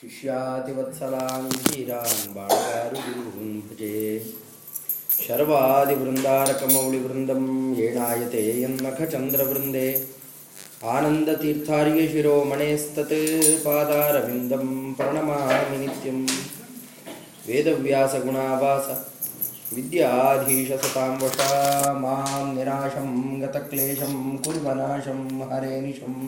शिष्यातिवत्सलां क्षीरान् बालान् भजे शर्वादिवृन्दारकमौलिवृन्दं येणायते ये आनन्दतीर्थार्यशिरोमणेस्तत् पादारविन्दं प्रणमामि नित्यं वेदव्यासगुणावास विद्याधीशसतां वशा मां निराशं गतक्लेशं कुर्वनाशं हरेनिशम्।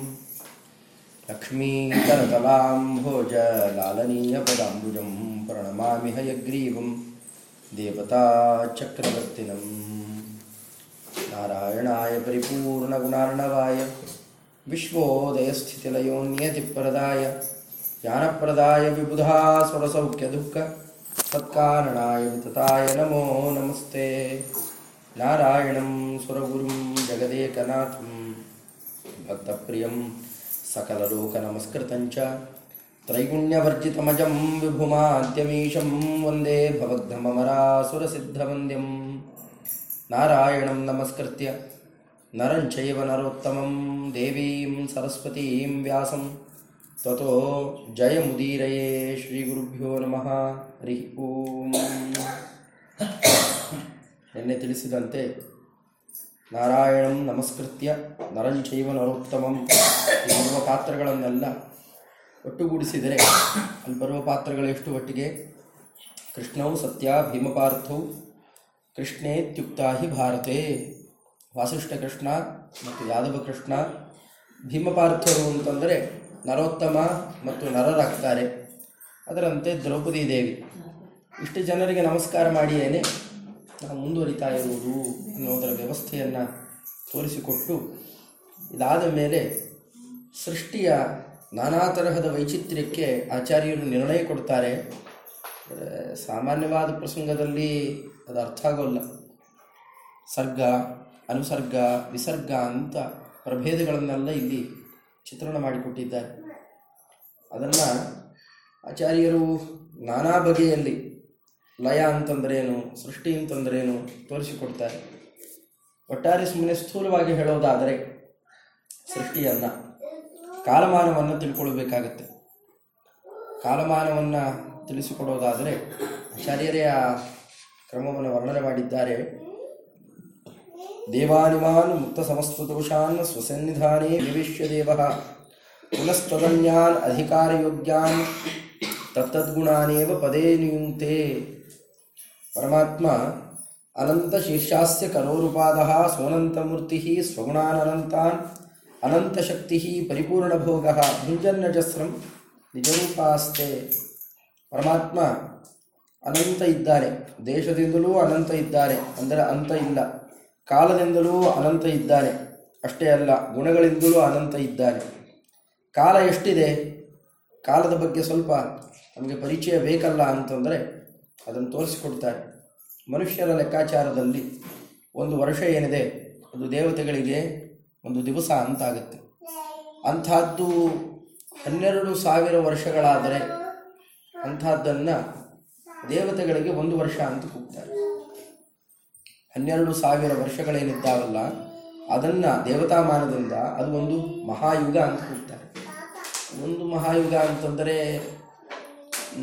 लक्ष्मीकरतलाम्भोजलालनीयपदाम्बुजं प्रणमामि हयग्रीवं देवताचक्रवर्तिनं। नारायणाय परिपूर्णगुणार्णवाय विश्वोदयस्थितिलयोन्यतिप्रदाय ज्ञानप्रदाय विबुधासुरसौख्यदुःख सत्कारणाय वितताय नमो नमस्ते। नारायणं सुरगुरुं जगदेकनाथं भक्तप्रियं सकललोकनमस्कृतं च त्रैगुण्यवर्जितमजं विभुमाद्यमीशं वन्दे भवग्धममरासुरसिद्धवन्द्यं नारायणं नमस्कृत्य नरं चैव नरोत्तमं देवीं सरस्वतीं व्यासं ततो जयमुदीरये श्रीगुरुभ्यो ನಮಃ ಹರಿ ಓಂ ನಿನ್ನೆ ತಿಳಿಸಿದಂತೆ ನಾರಾಯಣಂ ನಮಸ್ಕೃತ್ಯ ನರಂಚೈವ ನರೋತ್ತಮಂ. ಈ ಪಾತ್ರಗಳನ್ನೆಲ್ಲ ಒಟ್ಟುಗೂಡಿಸಿದರೆ ಅಲ್ಲಿ ಬರುವ ಪಾತ್ರಗಳೆಷ್ಟು ಒಟ್ಟಿಗೆ? ಕೃಷ್ಣವು ಸತ್ಯ ಭೀಮಪಾರ್ಥವು ಕೃಷ್ಣೇತ್ಯುಕ್ತ ಹಿ ಭಾರತೆ. ವಾಸಿಷ್ಠ ಕೃಷ್ಣ ಮತ್ತು ಯಾದವ ಕೃಷ್ಣ. ಭೀಮಪಾರ್ಥರು ಅಂತಂದರೆ ನರೋತ್ತಮ ಮತ್ತು ನರರಾಗ್ತಾರೆ. ಅದರಂತೆ ದ್ರೌಪದಿ ದೇವಿ. ಇಷ್ಟು ಜನರಿಗೆ ನಮಸ್ಕಾರ ಮಾಡಿಯೇನೆ. ಮುಂದುವರಿತಾ ಇರುವುದು ಅನ್ನೋದರ ವ್ಯವಸ್ಥೆಯನ್ನು ತೋರಿಸಿಕೊಟ್ಟು, ಇದಾದ ಮೇಲೆ ಸೃಷ್ಟಿಯ ನಾನಾ ತರಹದ ವೈಚಿತ್ರ್ಯಕ್ಕೆ ಆಚಾರ್ಯರು ನಿರ್ಣಯ ಕೊಡ್ತಾರೆ. ಸಾಮಾನ್ಯವಾದ ಪ್ರಸಂಗದಲ್ಲಿ ಅದು ಅರ್ಥ ಆಗೋಲ್ಲ. ಸರ್ಗ, ಅನುಸರ್ಗ, ವಿಸರ್ಗ ಅಂತ ಪ್ರಭೇದಗಳನ್ನೆಲ್ಲ ಇಲ್ಲಿ ಚಿತ್ರಣ ಮಾಡಿಕೊಟ್ಟಿದ್ದಾರೆ. ಅದನ್ನು ಆಚಾರ್ಯರು ನಾನಾ ಬಗೆಯಲ್ಲಿ ಲಯ ಅಂತಂದ್ರೇನು, ಸೃಷ್ಟಿ ಅಂತಂದ್ರೇನು ತೋರಿಸಿಕೊಡ್ತಾರೆ. ಒಟ್ಟಾರೆ ಸುಮ್ಮನೆ ಸ್ಥೂಲವಾಗಿ ಹೇಳೋದಾದರೆ ಸೃಷ್ಟಿಯನ್ನ, ಕಾಲಮಾನವನ್ನು ತಿಳ್ಕೊಳ್ಬೇಕಾಗತ್ತೆ. ಕಾಲಮಾನವನ್ನು ತಿಳಿಸಿಕೊಡೋದಾದರೆ ಆಚಾರ್ಯರೇ ಆ ಕ್ರಮವನ್ನು ವರ್ಣನೆ ಮಾಡಿದ್ದಾರೆ. ದೇವಾನಿಮಾನ್ ಮುಕ್ತ ಸಮಸ್ವದೋಷಾನ್ ಸ್ವಸನ್ನಿಧಾನೇ ನಿವಿಶ್ಯ ದೇವ. ಪುನಸ್ತದನ್ಯಾನ್ ಅಧಿಕಾರಯೋಗ್ಯಾನ್ ತತ್ತದ್ಗುಣಾನೇವ ಪದೇ ನಿಯುಂಕ್ತೆ ಪರಮಾತ್ಮ ಅನಂತ ಶೀರ್ಷಾಸ್ಯ ಕರೋರುಪಾದ ಸೋನಂತಮೂರ್ತಿ ಸ್ವಗುಣಾನಂತಾನ್ ಅನಂತಶಕ್ತಿ ಪರಿಪೂರ್ಣಭೋಗ ಭುಂಜನ್ನಜಸ್ರಂ ನಿಜರೂಪಾಸ್ತೆ. ಪರಮಾತ್ಮ ಅನಂತ ಇದ್ದಾರೆ ದೇಶದಿಂದಲೂ ಅನಂತ ಇದ್ದಾರೆ ಅಂದರೆ ಅಂತ ಇಲ್ಲ. ಕಾಲದಿಂದಲೂ ಅನಂತ ಇದ್ದಾರೆ ಅಷ್ಟೇ ಅಲ್ಲ, ಗುಣಗಳಿಂದಲೂ ಅನಂತ ಇದ್ದಾರೆ ಕಾಲ ಎಷ್ಟಿದೆ? ಕಾಲದ ಬಗ್ಗೆ ಸ್ವಲ್ಪ ನಮಗೆ ಪರಿಚಯ ಬೇಕಲ್ಲ ಅಂತಂದರೆ ಅದನ್ನು ತೋರಿಸಿಕೊಡ್ತಾರೆ. ಮನುಷ್ಯರ ಲೆಕ್ಕಾಚಾರದಲ್ಲಿ ಒಂದು ವರ್ಷ ಏನಿದೆ, ಅದು ದೇವತೆಗಳಿಗೆ ಒಂದು ದಿವಸ ಅಂತಾಗುತ್ತೆ. ಅಂಥದ್ದು ಹನ್ನೆರಡು ಸಾವಿರ ವರ್ಷಗಳಾದರೆ ಅಂಥದ್ದನ್ನು ದೇವತೆಗಳಿಗೆ ಒಂದು ವರ್ಷ ಅಂತ ಕೂಗ್ತಾರೆ. ಹನ್ನೆರಡು ಸಾವಿರ ವರ್ಷಗಳೇನಿದ್ದಾವಲ್ಲ, ಅದನ್ನು ದೇವತಾಮಾನದಿಂದ ಅದು ಒಂದು ಮಹಾಯುಗ ಅಂತ ಕೂಗ್ತಾರೆ. ಒಂದು ಮಹಾಯುಗ ಅಂತಂದರೆ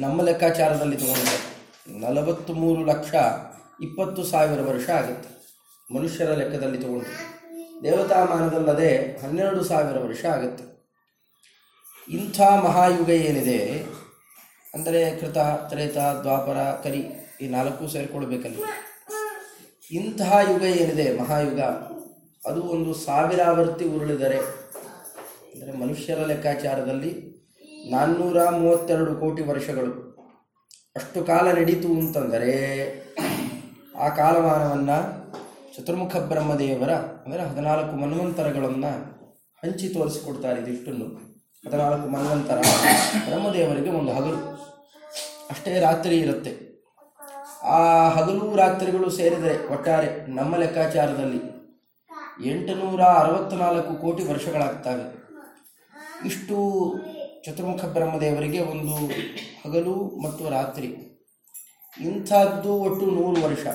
ನಮ್ಮ ಲೆಕ್ಕಾಚಾರದಲ್ಲಿ ತಗೊಂಡ್ರೆ ನಲವತ್ತು ಮೂರು ಲಕ್ಷ ಇಪ್ಪತ್ತು ಸಾವಿರ ವರ್ಷ ಆಗುತ್ತೆ. ಮನುಷ್ಯರ ಲೆಕ್ಕದಲ್ಲಿ ತಗೊಂಡ್ರೆ. ದೇವತಾಮಾನದಲ್ಲದೆ ಹನ್ನೆರಡು ಸಾವಿರ ವರ್ಷ ಆಗುತ್ತೆ. ಇಂಥ ಮಹಾಯುಗ ಏನಿದೆ? ಅಂದರೆ ಕೃತ, ತ್ರೇತ, ದ್ವಾಪರ, ಕರಿ ಈ ನಾಲ್ಕು ಸೇರಿಕೊಳ್ಬೇಕಲ್ಲ. ಇಂತಹ ಯುಗ ಏನಿದೆ? ಮಹಾಯುಗ. ಅದು ಒಂದು ಸಾವಿರಾವರ್ತಿ ಉರುಳಿದರೆ, ಅಂದರೆ ಮನುಷ್ಯರ ಲೆಕ್ಕಾಚಾರದಲ್ಲಿ ನಾನ್ನೂರ ಮೂವತ್ತೆರಡು ಕೋಟಿ ವರ್ಷಗಳು. ಅಷ್ಟು ಕಾಲ ನಡೀತು ಅಂತಂದರೆ ಆ ಕಾಲಮಾನವನ್ನು ಚತುರ್ಮುಖ ಬ್ರಹ್ಮದೇವರ, ಅಂದರೆ ಹದಿನಾಲ್ಕು ಮನ್ವಂತರಗಳನ್ನು ಹಂಚಿ ತೋರಿಸಿಕೊಡ್ತಾರೆ ಇದಿಷ್ಟನ್ನು. ಹದಿನಾಲ್ಕು ಮನ್ವಂತರ ಬ್ರಹ್ಮದೇವರಿಗೆ ಒಂದು ಹಗಲು. ಅಷ್ಟೇ ರಾತ್ರಿ ಇರುತ್ತೆ. ಆ ಹಗಲು ರಾತ್ರಿಗಳು ಸೇರಿದರೆ ಒಟ್ಟಾರೆ ನಮ್ಮ ಲೆಕ್ಕಾಚಾರದಲ್ಲಿ ಎಂಟುನೂರ ಅರವತ್ತ್ನಾಲ್ಕು ಕೋಟಿ ವರ್ಷಗಳಾಗ್ತವೆ. ಇಷ್ಟು ಚತುರ್ಮುಖ ಬ್ರಹ್ಮದೇವರಿಗೆ ಒಂದು ಹಗಲು ಮತ್ತು ರಾತ್ರಿ. ಇಂಥದ್ದು ಒಟ್ಟು ನೂರು ವರ್ಷ.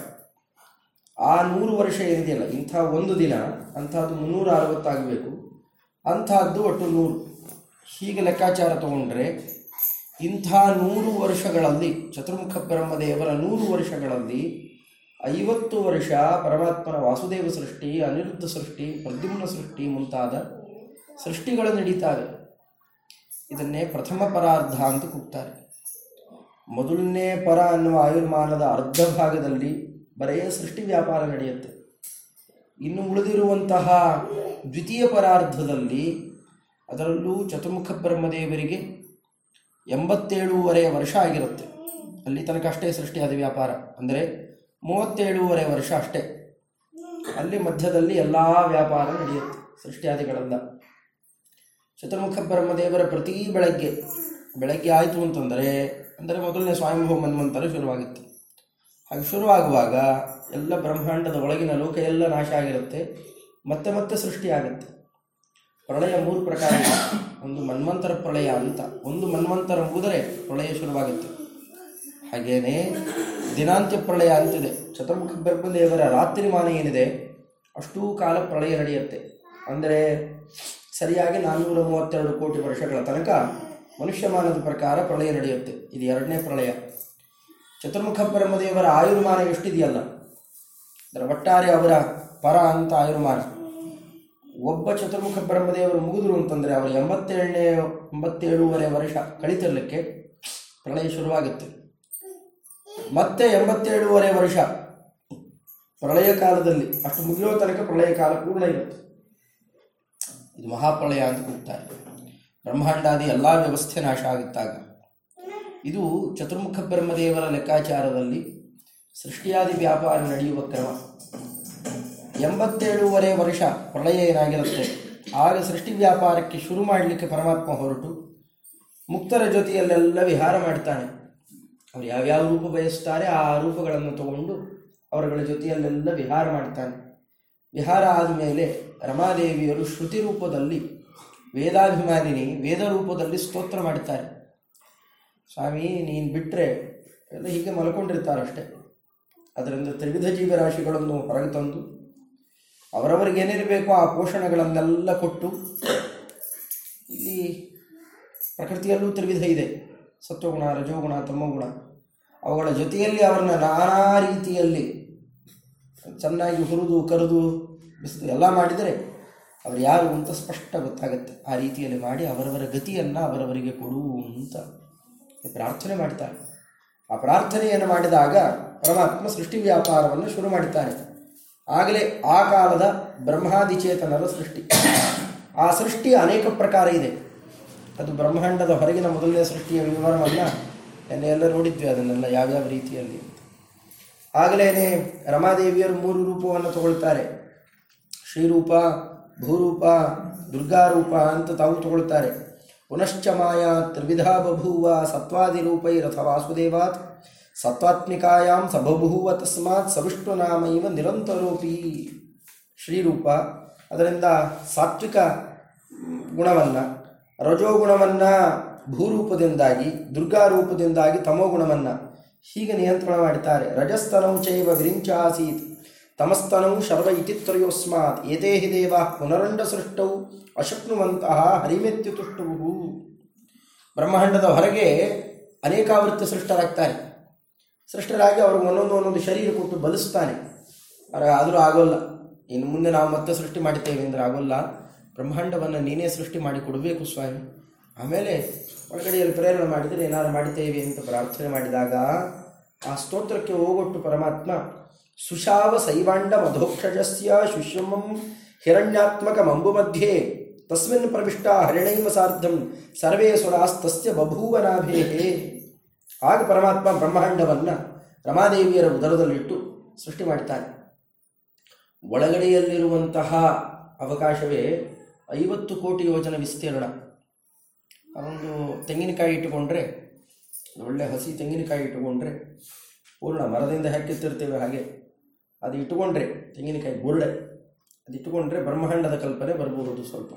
ಆ ನೂರು ವರ್ಷ ಏನಿದೆಯಲ್ಲ ಇಂಥ ಒಂದು ದಿನ, ಅಂಥದ್ದು ಮುನ್ನೂರ ಅರವತ್ತಾಗಬೇಕು ಅಂಥದ್ದು ಒಟ್ಟು ನೂರು. ಹೀಗೆ ಲೆಕ್ಕಾಚಾರ ತಗೊಂಡ್ರೆ ಇಂಥ ನೂರು ವರ್ಷಗಳಲ್ಲಿ, ಚತುರ್ಮುಖ ಬ್ರಹ್ಮದೇವರ ನೂರು ವರ್ಷಗಳಲ್ಲಿ ಐವತ್ತು ವರ್ಷ ಪರಮಾತ್ಮನ ವಾಸುದೇವ ಸೃಷ್ಟಿ, ಅನಿರುದ್ಧ ಸೃಷ್ಟಿ, ಪ್ರದ್ಯುಮ್ನ ಸೃಷ್ಟಿ ಮುಂತಾದ ಸೃಷ್ಟಿಗಳು ನಡೀತಾರೆ. ಇದನ್ನೇ ಪ್ರಥಮ ಪರಾರ್ಧ ಅಂತ ಕೂಗ್ತಾರೆ. ಮೊದಲನೇ ಪರ ಅನ್ನುವ ಆಯುರ್ಮಾನದ ಅರ್ಧ ಭಾಗದಲ್ಲಿ ಬರೆಯ ಸೃಷ್ಟಿ ವ್ಯಾಪಾರ ನಡೆಯುತ್ತೆ. ಇನ್ನು ಉಳಿದಿರುವಂತಹ ದ್ವಿತೀಯ ಪರಾರ್ಧದಲ್ಲಿ ಅದರಲ್ಲೂ ಚತುರ್ಮುಖ ಬ್ರಹ್ಮದೇವರಿಗೆ ಎಂಬತ್ತೇಳೂವರೆ ವರ್ಷ ಆಗಿರುತ್ತೆ. ಅಲ್ಲಿ ತನಕ ಅಷ್ಟೇ ಸೃಷ್ಟಿಯಾದ ವ್ಯಾಪಾರ. ಅಂದರೆ ಮೂವತ್ತೇಳೂವರೆ ವರ್ಷ ಅಷ್ಟೇ. ಅಲ್ಲಿ ಮಧ್ಯದಲ್ಲಿ ಎಲ್ಲ ವ್ಯಾಪಾರ ನಡೆಯುತ್ತೆ ಸೃಷ್ಟಿಯಾದಿಗಳೆಲ್ಲ ಚತುರ್ಮುಖ ಬ್ರಹ್ಮದೇವರ ಪ್ರತಿ ಬೆಳಗ್ಗೆ ಬೆಳಗ್ಗೆ ಆಯಿತು ಅಂತಂದರೆ ಅಂದರೆ ಮೊದಲನೇ ಸ್ವಯಂಭವ ಮನ್ವಂತರ ಶುರುವಾಗಿತ್ತು. ಹಾಗೆ ಶುರುವಾಗುವಾಗ ಎಲ್ಲ ಬ್ರಹ್ಮಾಂಡದ ಒಳಗಿನ ಲೋಕ ಎಲ್ಲ ನಾಶ ಆಗಿರುತ್ತೆ, ಮತ್ತೆ ಮತ್ತೆ ಸೃಷ್ಟಿಯಾಗುತ್ತೆ ಪ್ರಳಯ ಮೂರು ಪ್ರಕಾರ. ಒಂದು ಮನ್ವಂತರ ಪ್ರಳಯ ಅಂತ. ಒಂದು ಮನ್ವಂತರ ಮುಗಿದರೆ ಪ್ರಳಯ ಶುರುವಾಗುತ್ತೆ. ಹಾಗೇನೇ ದಿನಾಂತ್ಯ ಪ್ರಳಯ ಅಂತಿದೆ. ಚತುರ್ಮುಖ ಬ್ರಹ್ಮದೇವರ ರಾತ್ರಿ ಮಾನ ಏನಿದೆ, ಅಷ್ಟೂ ಕಾಲ ಪ್ರಳಯ ನಡೆಯುತ್ತೆ. ಅಂದರೆ ಸರಿಯಾಗಿ ನಾನ್ನೂರ ಮೂವತ್ತೆರಡು ಕೋಟಿ ವರ್ಷಗಳ ತನಕ ಮನುಷ್ಯಮಾನದ ಪ್ರಕಾರ ಪ್ರಳಯ ನಡೆಯುತ್ತೆ. ಇದು ಎರಡನೇ ಪ್ರಳಯ. ಚತುರ್ಮುಖ ಬ್ರಹ್ಮದೇವರ ಆಯುರ್ಮಾನ ಎಷ್ಟಿದೆಯಲ್ಲ? ಅದರ ಒಟ್ಟಾರೆ ಅವರ ಪರ ಅಂತ ಆಯುರ್ಮಾನ. ಒಬ್ಬ ಚತುರ್ಮುಖ ಬ್ರಹ್ಮದೇವರು ಮುಗಿದ್ರು ಅಂತಂದರೆ ಅವರು ಎಂಬತ್ತೇಳನೇ, ಎಂಬತ್ತೇಳೂವರೆ ವರ್ಷ ಕಳಿತಿರ್ಲಿಕ್ಕೆ ಪ್ರಳಯ ಶುರುವಾಗುತ್ತೆ. ಮತ್ತೆ ಎಂಬತ್ತೇಳೂವರೆ ವರ್ಷ ಪ್ರಳಯ ಕಾಲದಲ್ಲಿ. ಅಷ್ಟು ಮುಗಿಯೋ ತನಕ ಪ್ರಳಯ ಕಾಲ ಪೂರ್ಣ ಇರುತ್ತೆ. ಇದು ಮಹಾಪ್ರಳಯ ಅಂತ ಕೂಗ್ತಾರೆ ಬ್ರಹ್ಮಾಂಡಾದಿ ಎಲ್ಲ ವ್ಯವಸ್ಥೆ ನಾಶ ಆಗುತ್ತಾಗ. ಇದು ಚತುರ್ಮುಖ ಬ್ರಹ್ಮದೇವರ ಲೆಕ್ಕಾಚಾರದಲ್ಲಿ ಸೃಷ್ಟಿಯಾದಿ ವ್ಯಾಪಾರ ನಡೆಯುವ ಕ್ರಮ. ಎಂಬತ್ತೇಳೂವರೆ ವರ್ಷ ಪ್ರಳಯ ಏನಾಗಿರುತ್ತೆ? ಆಗ ಸೃಷ್ಟಿ ವ್ಯಾಪಾರಕ್ಕೆ ಶುರು ಮಾಡಲಿಕ್ಕೆ ಪರಮಾತ್ಮ ಹೊರಟು. ಮುಕ್ತರ ಜೊತೆಯಲ್ಲೆಲ್ಲ ವಿಹಾರ ಮಾಡ್ತಾನೆ. ಅವ್ರು ಯಾವ್ಯಾವ ರೂಪ ಬಯಸ್ತಾರೆ ಆ ರೂಪಗಳನ್ನು ತಗೊಂಡು ಅವರುಗಳ ಜೊತೆಯಲ್ಲೆಲ್ಲ ವಿಹಾರ ಮಾಡ್ತಾನೆ. ವಿಹಾರ ಆದಮೇಲೆ ರಮಾದೇವಿಯರು ಶ್ರುತಿ ರೂಪದಲ್ಲಿ ವೇದಾಭಿಮಾನಿನಿ ವೇದ ರೂಪದಲ್ಲಿ ಸ್ತೋತ್ರ ಮಾಡ್ತಾರೆ ಸ್ವಾಮಿ, ನೀನು ಬಿಟ್ಟರೆ ಎಲ್ಲ ಹೀಗೆ ಮಲ್ಕೊಂಡಿರ್ತಾರಷ್ಟೇ. ಅದರಿಂದ ತ್ರಿವಿಧ ಜೀವರಾಶಿಗಳನ್ನು ಹೊರಗೆ ತಂದು ಅವರವರಿಗೆ ಏನಿರಬೇಕು ಆ ಪೋಷಣೆಗಳನ್ನೆಲ್ಲ ಕೊಟ್ಟು ಇಲ್ಲಿ ಪ್ರಕೃತಿಯಲ್ಲೂ ತ್ರಿವಿಧ ಇದೆ. ಸತ್ವಗುಣ, ರಜೋಗುಣ, ತಮೋಗುಣ. ಅವುಗಳ ಜೊತೆಯಲ್ಲಿ ಅವರನ್ನ ನಾನಾ ರೀತಿಯಲ್ಲಿ ಚೆನ್ನಾಗಿ ಹುರಿದು, ಕರೆದು, ಬಿಸಿದು ಎಲ್ಲ ಮಾಡಿದರೆ ಅವರು ಯಾರು ಅಂತ ಸ್ಪಷ್ಟ ಗೊತ್ತಾಗುತ್ತೆ. ಆ ರೀತಿಯಲ್ಲಿ ಮಾಡಿ ಅವರವರ ಗತಿಯನ್ನು ಅವರವರಿಗೆ ಕೊಡು ಅಂತ ಪ್ರಾರ್ಥನೆ ಮಾಡ್ತಾರೆ. ಆ ಪ್ರಾರ್ಥನೆಯನ್ನು ಮಾಡಿದಾಗ ಪರಮಾತ್ಮ ಸೃಷ್ಟಿ ವ್ಯಾಪಾರವನ್ನು ಶುರು ಮಾಡುತ್ತಾನೆ ಆಗಲೇ ಆ ಕಾಲದ ಬ್ರಹ್ಮಾದಿಚೇತನರ ಸೃಷ್ಟಿ. ಆ ಸೃಷ್ಟಿ ಅನೇಕ ಪ್ರಕಾರ ಇದೆ. ಅದು ಬ್ರಹ್ಮಾಂಡದ ಹೊರಗಿನ ಮೊದಲನೇ ಸೃಷ್ಟಿಯ ವಿವರವನ್ನು ನೆನ್ನೆ ಎಲ್ಲ ನೋಡಿದ್ವಿ ಅದನ್ನೆಲ್ಲ ಯಾವ್ಯಾವ ರೀತಿಯಲ್ಲಿ ಆಗಲೇ ರಮಾದೇವಿಯರು ಮೂರು ರೂಪವನ್ನು ತಗೊಳ್ತಾರೆ. ಶ್ರೀರೂಪ ಭೂರೂಪ ದುರ್ಗಾರೂಪ ಅಂತ ತಾವು ತಗೊಳ್ತಾರೆ. ಪುನಶ್ಚ ಮಾಯಾ ತ್ರಿವಿಧಾ ಬಭೂವ ಸತ್ವಾದಿ ರೂಪೈರಥ ವಾಸುದೇವಾತ್. ಸತ್ವಾತ್ಮಿಕಾಯಾಂ ಸಬಭೂವ ತಸ್ಮಾತ್ ಸವಿಷ್ಣುನಾಮೈವ ನಿರಂತರೋಪಿ ಶ್ರೀರೂಪ. ಅದರಿಂದ ಸಾತ್ವಿಕ ಗುಣವನ್ನು ರಜೋಗುಣವನ್ನು ಭೂರೂಪದಿಂದಾಗಿ, ದುರ್ಗಾರೂಪದಿಂದಾಗಿ ತಮೋಗುಣವನ್ನು ಹೀಗೆ ನಿಯಂತ್ರಣ ಮಾಡುತ್ತಾರೆ ರಜಸ್ತನೌ ಚೈವ ವಿರಿಂಚಾಸೀತ್. ತಮಸ್ತನೌ ಶರ್ವ ಇತಿ ತ್ರಯೋಸ್ಮಾತ್. ಏತೇ ಹಿ ದೇವ ಪುನರಂಡ ಸೃಷ್ಟೌ ಅಶಕ್ನುವಂತಹ ಹರಿಮೆತ್ಯುತುಷ್ಟುವು ಬ್ರಹ್ಮಾಂಡದ ಹೊರಗೆ ಅನೇಕಾವೃತ್ತಿ ಸೃಷ್ಟರಾಗ್ತಾರೆ. ಸೃಷ್ಟರಾಗಿ ಅವ್ರಿಗೆ ಒಂದೊಂದು ಒಂದೊಂದು ಶರೀರ ಕೊಟ್ಟು ಬಲಿಸ್ತಾನೆ. ಆದರೆ ಆಗೋಲ್ಲ. ಇನ್ನು ಮುಂದೆ ನಾವು ಮತ್ತೆ ಸೃಷ್ಟಿ ಮಾಡ್ತೇವೆ ಅಂದರೆ ಆಗೋಲ್ಲ. ಬ್ರಹ್ಮಾಂಡವನ್ನು ನೀನೇ ಸೃಷ್ಟಿ ಮಾಡಿ ಕೊಡಬೇಕು ಸ್ವಾಮಿ. ಆಮೇಲೆ ಒಳಗಡೆಯಲ್ಲಿ ಪ್ರೇರಣೆ ಮಾಡಿದರೆ ಏನಾದ್ರು ಮಾಡ್ತೇವೆ ಅಂತ ಪ್ರಾರ್ಥನೆ ಮಾಡಿದಾಗ ಆ ಸ್ತೋತ್ರಕ್ಕೆ ಹೋಗೊಟ್ಟು ಪರಮಾತ್ಮ ಸುಶಾವ ಸೈವಾಂಡ ಮಧೋಕ್ಷಜಸ್ಯ ಶುಶ್ರಮಂ ಹಿರಣ್ಯಾತ್ಮಕ ಮಂಬು ಮಧ್ಯೆ ತಸ್ಮಿನ್ ಪ್ರವಿಷ್ಟ ಹರಿಣೈವ ಸಾರ್ಧಂ, ಸರ್ವೇ ಸುರಾಸ್ತಸ್ಯ ಬಭೂವನಾಭೇಹೇ ಆಗ ಪರಮಾತ್ಮ ಬ್ರಹ್ಮಾಂಡವನ್ನು ರಮಾದೇವಿಯರ ಉದರದಲ್ಲಿಟ್ಟು ಸೃಷ್ಟಿ ಮಾಡ್ತಾನೆ. ಒಳಗಡೆಯಲ್ಲಿರುವಂತಹ ಅವಕಾಶವೇ ಐವತ್ತು ಕೋಟಿ ಯೋಜನೆ ವಿಸ್ತೀರ್ಣ. ಒಂದು ತೆಂಗಿನಕಾಯಿ ಇಟ್ಟುಕೊಂಡ್ರೆ ಒಳ್ಳೆ ಹಸಿ ತೆಂಗಿನಕಾಯಿ ಇಟ್ಟುಕೊಂಡ್ರೆ ಪೂರ್ಣ ಮರದಿಂದ ಹಾಕಿತ್ತಿರ್ತೇವೆ ಹಾಗೆ. ಅದು ಇಟ್ಟುಕೊಂಡ್ರೆ, ತೆಂಗಿನಕಾಯಿ ಗುರುಡೆ ಅದು ಇಟ್ಟುಕೊಂಡ್ರೆ ಬ್ರಹ್ಮಾಂಡದ ಕಲ್ಪನೆ ಬರಬಹುದು ಸ್ವಲ್ಪ.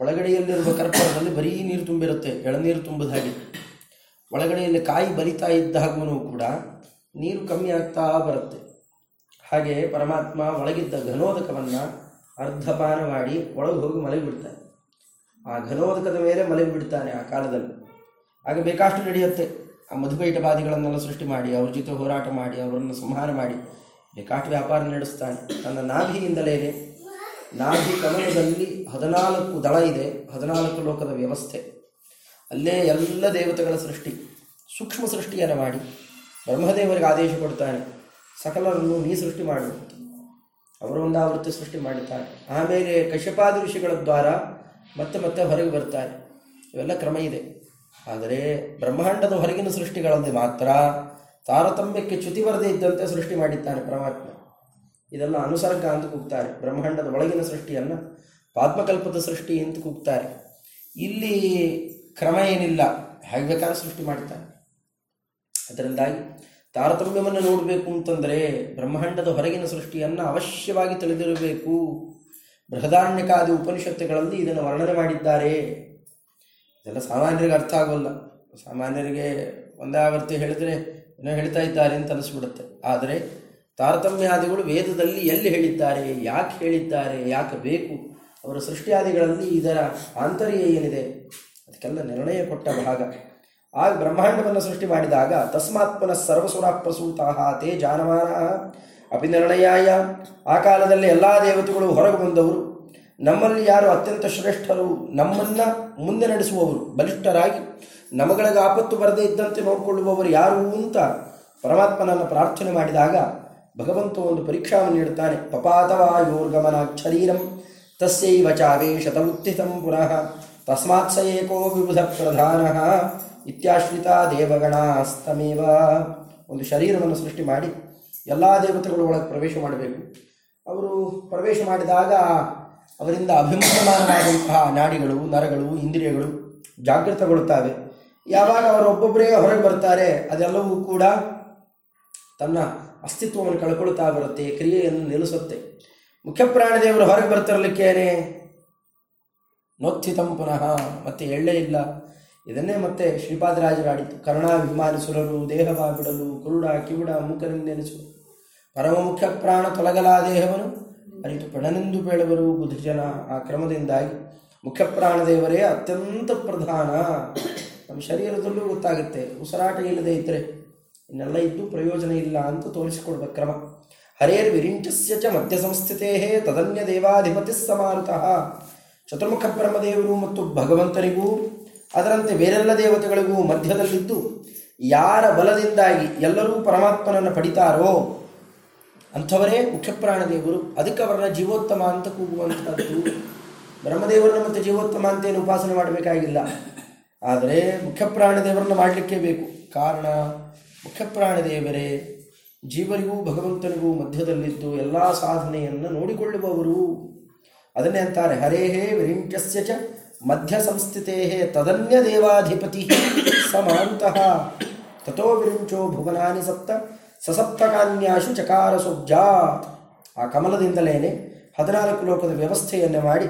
ಒಳಗಡೆಯಲ್ಲಿರುವ ಕರ್ಪೂರದಲ್ಲಿ ಬರೀ ನೀರು ತುಂಬಿರುತ್ತೆ, ಎಳನೀರು ತುಂಬಿದ ಹಾಗೆ. ಒಳಗಡೆಯಲ್ಲಿ ಕಾಯಿ ಬರಿತಾ ಇದ್ದಾಗೂ ಕೂಡ ನೀರು ಕಮ್ಮಿ ಆಗ್ತಾ ಬರುತ್ತೆ. ಹಾಗೆ ಪರಮಾತ್ಮ ಒಳಗಿದ್ದ ಘನೋದಕವನ್ನು ಅರ್ಧಪಾನ ಮಾಡಿ ಒಳಗೆ ಹೋಗಿ ಮಲಗಿಬಿಡ್ತಾನೆ. ಆ ಘನೋದಕದ ಮೇಲೆ ಮಲಗಿಬಿಡ್ತಾನೆ ಆ ಕಾಲದಲ್ಲಿ. ಆಗ ಬೇಕಾಷ್ಟು ನಡೆಯುತ್ತೆ. ಆ ಮಧುಕೈಟವಾದಿಗಳನ್ನೆಲ್ಲ ಸೃಷ್ಟಿ ಮಾಡಿ, ಅವ್ರ ಜೊತೆ ಹೋರಾಟ ಮಾಡಿ, ಅವರನ್ನು ಸಂಹಾರ ಮಾಡಿ. ಬೇಕಾಷ್ಟು ವ್ಯಾಪಾರ ನಡೆಸ್ತಾನೆ. ತನ್ನ ನಾಭಿಯಿಂದಲೇ ನಾಭಿ ಕಮಲದಲ್ಲಿ ಹದಿನಾಲ್ಕು ದಳ ಇದೆ, ಹದಿನಾಲ್ಕು ಲೋಕದ ವ್ಯವಸ್ಥೆ. ಅಲ್ಲೇ ಎಲ್ಲ ದೇವತೆಗಳ ಸೃಷ್ಟಿ, ಸೂಕ್ಷ್ಮ ಸೃಷ್ಟಿಯನ್ನು ಮಾಡಿ, ಬ್ರಹ್ಮದೇವರಿಗೆ ಆದೇಶ ಕೊಡ್ತಾನೆ. ಸಕಲರನ್ನು ನೀ ಸೃಷ್ಟಿ ಮಾಡು ಅಂತ. ಅವರು ಒಂದು ಆವೃತ್ತಿ ಸೃಷ್ಟಿ ಮಾಡುತ್ತಾರೆ ಆಮೇಲೆ ಕಶ್ಯಪಾದಿ ಋಷಿಗಳ ದ್ವಾರ ಮತ್ತೆ ಮತ್ತೆ ಹೊರಗೆ ಬರ್ತಾರೆ. ಇವೆಲ್ಲ ಕ್ರಮ ಇದೆ. ಆದರೆ ಬ್ರಹ್ಮಾಂಡದ ಹೊರಗಿನ ಸೃಷ್ಟಿಗಳಲ್ಲಿ ಮಾತ್ರ ತಾರತಮ್ಯಕ್ಕೆ ಚ್ಯುತಿ ಬರದೇ ಇದ್ದಂತೆ ಸೃಷ್ಟಿ ಮಾಡಿದ್ದಾನೆ ಪರಮಾತ್ಮ. ಇದೆಲ್ಲ ಅನುಸರ್ಗ ಅಂತ ಕೂಗ್ತಾರೆ. ಬ್ರಹ್ಮಾಂಡದ ಒಳಗಿನ ಸೃಷ್ಟಿಯನ್ನು ಪಾದ್ಮಕಲ್ಪದ ಸೃಷ್ಟಿ ಅಂತ ಕೂಗ್ತಾರೆ. ಇಲ್ಲಿ ಕ್ರಮ ಏನಿಲ್ಲ. ಹೇಗೆ ಬೇಕಾದ್ರೆ ಸೃಷ್ಟಿ ಮಾಡ್ತಾನೆ ಅದರಿಂದಾಗಿ ತಾರತಮ್ಯವನ್ನು ನೋಡಬೇಕು ಅಂತಂದರೆ ಬ್ರಹ್ಮಾಂಡದ ಹೊರಗಿನ ಸೃಷ್ಟಿಯನ್ನು ಅವಶ್ಯವಾಗಿ ತಿಳಿದಿರಬೇಕು. ಬೃಹದಾರಣ್ಯಕಾದಿ ಉಪನಿಷತ್ತುಗಳಲ್ಲಿ ಇದನ್ನು ವರ್ಣನೆ ಮಾಡಿದ್ದಾರೆ. ಇದೆಲ್ಲ ಸಾಮಾನ್ಯರಿಗೆ ಅರ್ಥ ಆಗೋಲ್ಲ. ಸಾಮಾನ್ಯರಿಗೆ ಒಂದೇ ಆವರ್ತಿ ಹೇಳಿದರೆ ಏನೋ ಹೇಳ್ತಾ ಇದ್ದಾರೆ ಅಂತ ಅನಿಸ್ಬಿಡುತ್ತೆ. ಆದರೆ ತಾರತಮ್ಯಾದಿಗಳು ವೇದದಲ್ಲಿ ಎಲ್ಲಿ ಹೇಳಿದ್ದಾರೆ, ಯಾಕೆ ಹೇಳಿದ್ದಾರೆ, ಯಾಕೆ ಬೇಕು? ಅವರ ಸೃಷ್ಟಿಯಾದಿಗಳಲ್ಲಿ ಇದರ ಆಂತರ್ಯ ಏನಿದೆ? ಅದಕ್ಕೆಲ್ಲ ನಿರ್ಣಯ ಕೊಟ್ಟ ಭಾಗ. ಆಗ ಬ್ರಹ್ಮಾಂಡವನ್ನು ಸೃಷ್ಟಿ ಮಾಡಿದಾಗ ತಸ್ಮಾತ್ಮನ ಸರ್ವಸುರ ಪ್ರಸೂತಾ ತೇ ಜಾನಮಾನ ಅಪಿನಿರ್ಣಯಾಯ ಆ ಕಾಲದಲ್ಲಿ ಎಲ್ಲ ದೇವತೆಗಳು ಹೊರಗೆ ಬಂದವರು. ನಮ್ಮಲ್ಲಿ ಯಾರು ಅತ್ಯಂತ ಶ್ರೇಷ್ಠರು, ನಮ್ಮನ್ನ ಮುಂದೆ ನಡೆಸುವವರು, ಬಲಿಷ್ಠರಾಗಿ ನಮಗಳಿಗೆ ಆಪತ್ತು ಬರದೇ ಇದ್ದಂತೆ ನೋಡಿಕೊಳ್ಳುವವರು ಯಾರು ಅಂತ ಪರಮಾತ್ಮನನ್ನು ಪ್ರಾರ್ಥನೆ ಮಾಡಿದಾಗ ಭಗವಂತ ಒಂದು ಪರೀಕ್ಷಾವನ್ನು ನೀಡುತ್ತಾನೆ. ಪಪಾತವಾಯೋರ್ಗಮನ ಶರೀರಂ ತಸ್ಯೈವ ಚಾವೇಶತ ಉತ್ಥಿತಂ ಪುನಃ ತಸ್ಮಾತ್ ಸ ಏಕೋ ವಿಬುಧ ಪ್ರಧಾನ ಇತ್ಯಾಶ್ರಿತ ದೇವಗಣಾಸ್ತಮೇವ. ಒಂದು ಶರೀರವನ್ನು ಸೃಷ್ಟಿ ಮಾಡಿ ಎಲ್ಲ ದೇವತೆಗಳು ಒಳಗೆ ಪ್ರವೇಶ ಮಾಡಬೇಕು. ಅವರು ಪ್ರವೇಶ ಮಾಡಿದಾಗ ಅವರಿಂದ ಅಭಿಮಾನವಾದಂತಹ ನಾಡಿಗಳು, ನರಗಳು, ಇಂದ್ರಿಯಗಳು ಜಾಗೃತಗೊಳ್ಳುತ್ತವೆ. ಯಾವಾಗ ಅವರು ಅವರೊಬ್ಬೊಬ್ಬರೇ ಹೊರಗೆ ಬರ್ತಾರೆ, ಅದೆಲ್ಲವೂ ಕೂಡ ತನ್ನ ಅಸ್ತಿತ್ವವನ್ನು ಕಳ್ಕೊಳ್ತಾ ಬರುತ್ತೆ, ಕ್ರಿಯೆಯನ್ನು ನಿಲ್ಲಿಸುತ್ತೆ. ಮುಖ್ಯ ಪ್ರಾಣದೇವರು ಹೊರಗೆ ಬರ್ತಿರಲಿಕ್ಕೇನೆ? ನೊತ್ತಿತಂ ಪುನಃ, ಮತ್ತೆ ಎಳ್ಳೇ ಇಲ್ಲ. ಇದನ್ನೇ ಮತ್ತೆ ಶ್ರೀಪಾದರಾಜರಾಡಿತು ಕರ್ಣಾಭಿಮಾನಿಸುರರು, ದೇಹವ ಬಿಡಲು, ಕುರುಡ, ಕಿವುಡ, ಮೂಕನೆಂದೆನಿಸು. ಪರಮ ಮುಖ್ಯ ಪ್ರಾಣ ತೊಲಗಲ ದೇಹವನ್ನು, ಅರಿತು ಪಣನೆಂದು ಬೇಡವರು ಬುದ್ಧಿಜನ ಆ ಕ್ರಮದಿಂದಾಗಿ. ಮುಖ್ಯ ಪ್ರಾಣದೇವರೇ ಅತ್ಯಂತ ಪ್ರಧಾನ. ನಮ್ಮ ಶರೀರದಲ್ಲೂ ಗೊತ್ತಾಗುತ್ತೆ. ಉಸಿರಾಟ ಇಲ್ಲದೆ ಇದ್ದರೆ ಇನ್ನೆಲ್ಲ ಇದ್ದು ಪ್ರಯೋಜನ ಇಲ್ಲ ಅಂತ ತೋರಿಸಿಕೊಡ್ಬೇಕು ಕ್ರಮ. ಹರೇರ್ ವಿರಿಂಚಸ್ಯ ಚ ಮಧ್ಯ ಸಂಸ್ಥಿತೇ ತದನ್ಯ ದೇವಾಧಿಪತಿ ಸಮಾರುತಃ. ಚತುರ್ಮುಖ ಬ್ರಹ್ಮದೇವರು ಮತ್ತು ಭಗವಂತನಿಗೂ ಅದರಂತೆ ಬೇರೆಲ್ಲ ದೇವತೆಗಳಿಗೂ ಮಧ್ಯದಲ್ಲಿದ್ದು ಯಾರ ಬಲದಿಂದಾಗಿ ಎಲ್ಲರೂ ಪರಮಾತ್ಮನನ್ನು ಪಡಿತಾರೋ ಅಂಥವರೇ ಮುಖ್ಯಪ್ರಾಣ ದೇವರು. ಅದಕ್ಕೆ ಅವರನ್ನ ಜೀವೋತ್ತಮ ಅಂತ ಕೂಗುವಂಥದ್ದು ಬ್ರಹ್ಮದೇವರನ್ನು ಮತ್ತು ಜೀವೋತ್ತಮ ಅಂತೇನು ಉಪಾಸನೆ ಮಾಡಬೇಕಾಗಿಲ್ಲ. ಆದರೆ ಮುಖ್ಯಪ್ರಾಣದೇವರನ್ನು ಮಾಡಲಿಕ್ಕೆ ಬೇಕು. ಕಾರಣ, ಮುಖ್ಯಪ್ರಾಣದೇವರೇ, ಜೀವರಿಗೂ ಭಗವಂತನಿಗೂ ಮಧ್ಯದಲ್ಲಿದ್ದು ಎಲ್ಲ ಸಾಧನೆಯನ್ನು ನೋಡಿಕೊಳ್ಳುವವರು. ಅದನ್ನೇ ಅಂತಾರೆ ಹರೇಹೇ ವಿರಿಂಚಸ್ಯ ಚ ಮಧ್ಯ ಸಂಸ್ಥಿತೇ ತದನ್ಯ ದೇವಾಧಿಪತಿ ಸ ಮಾರುತಃ ತಥೋ ವಿರಿಂಚೋ ಭುವನಾನಿ ಸಪ್ತ ಸಸಪ್ತಕಾನ್ಯಾಶು ಚಕಾರ ಆ ಕಮಲದಿಂದಲೇನೆ ಹದಿನಾಲ್ಕು ಲೋಕದ ವ್ಯವಸ್ಥೆಯನ್ನು ಮಾಡಿ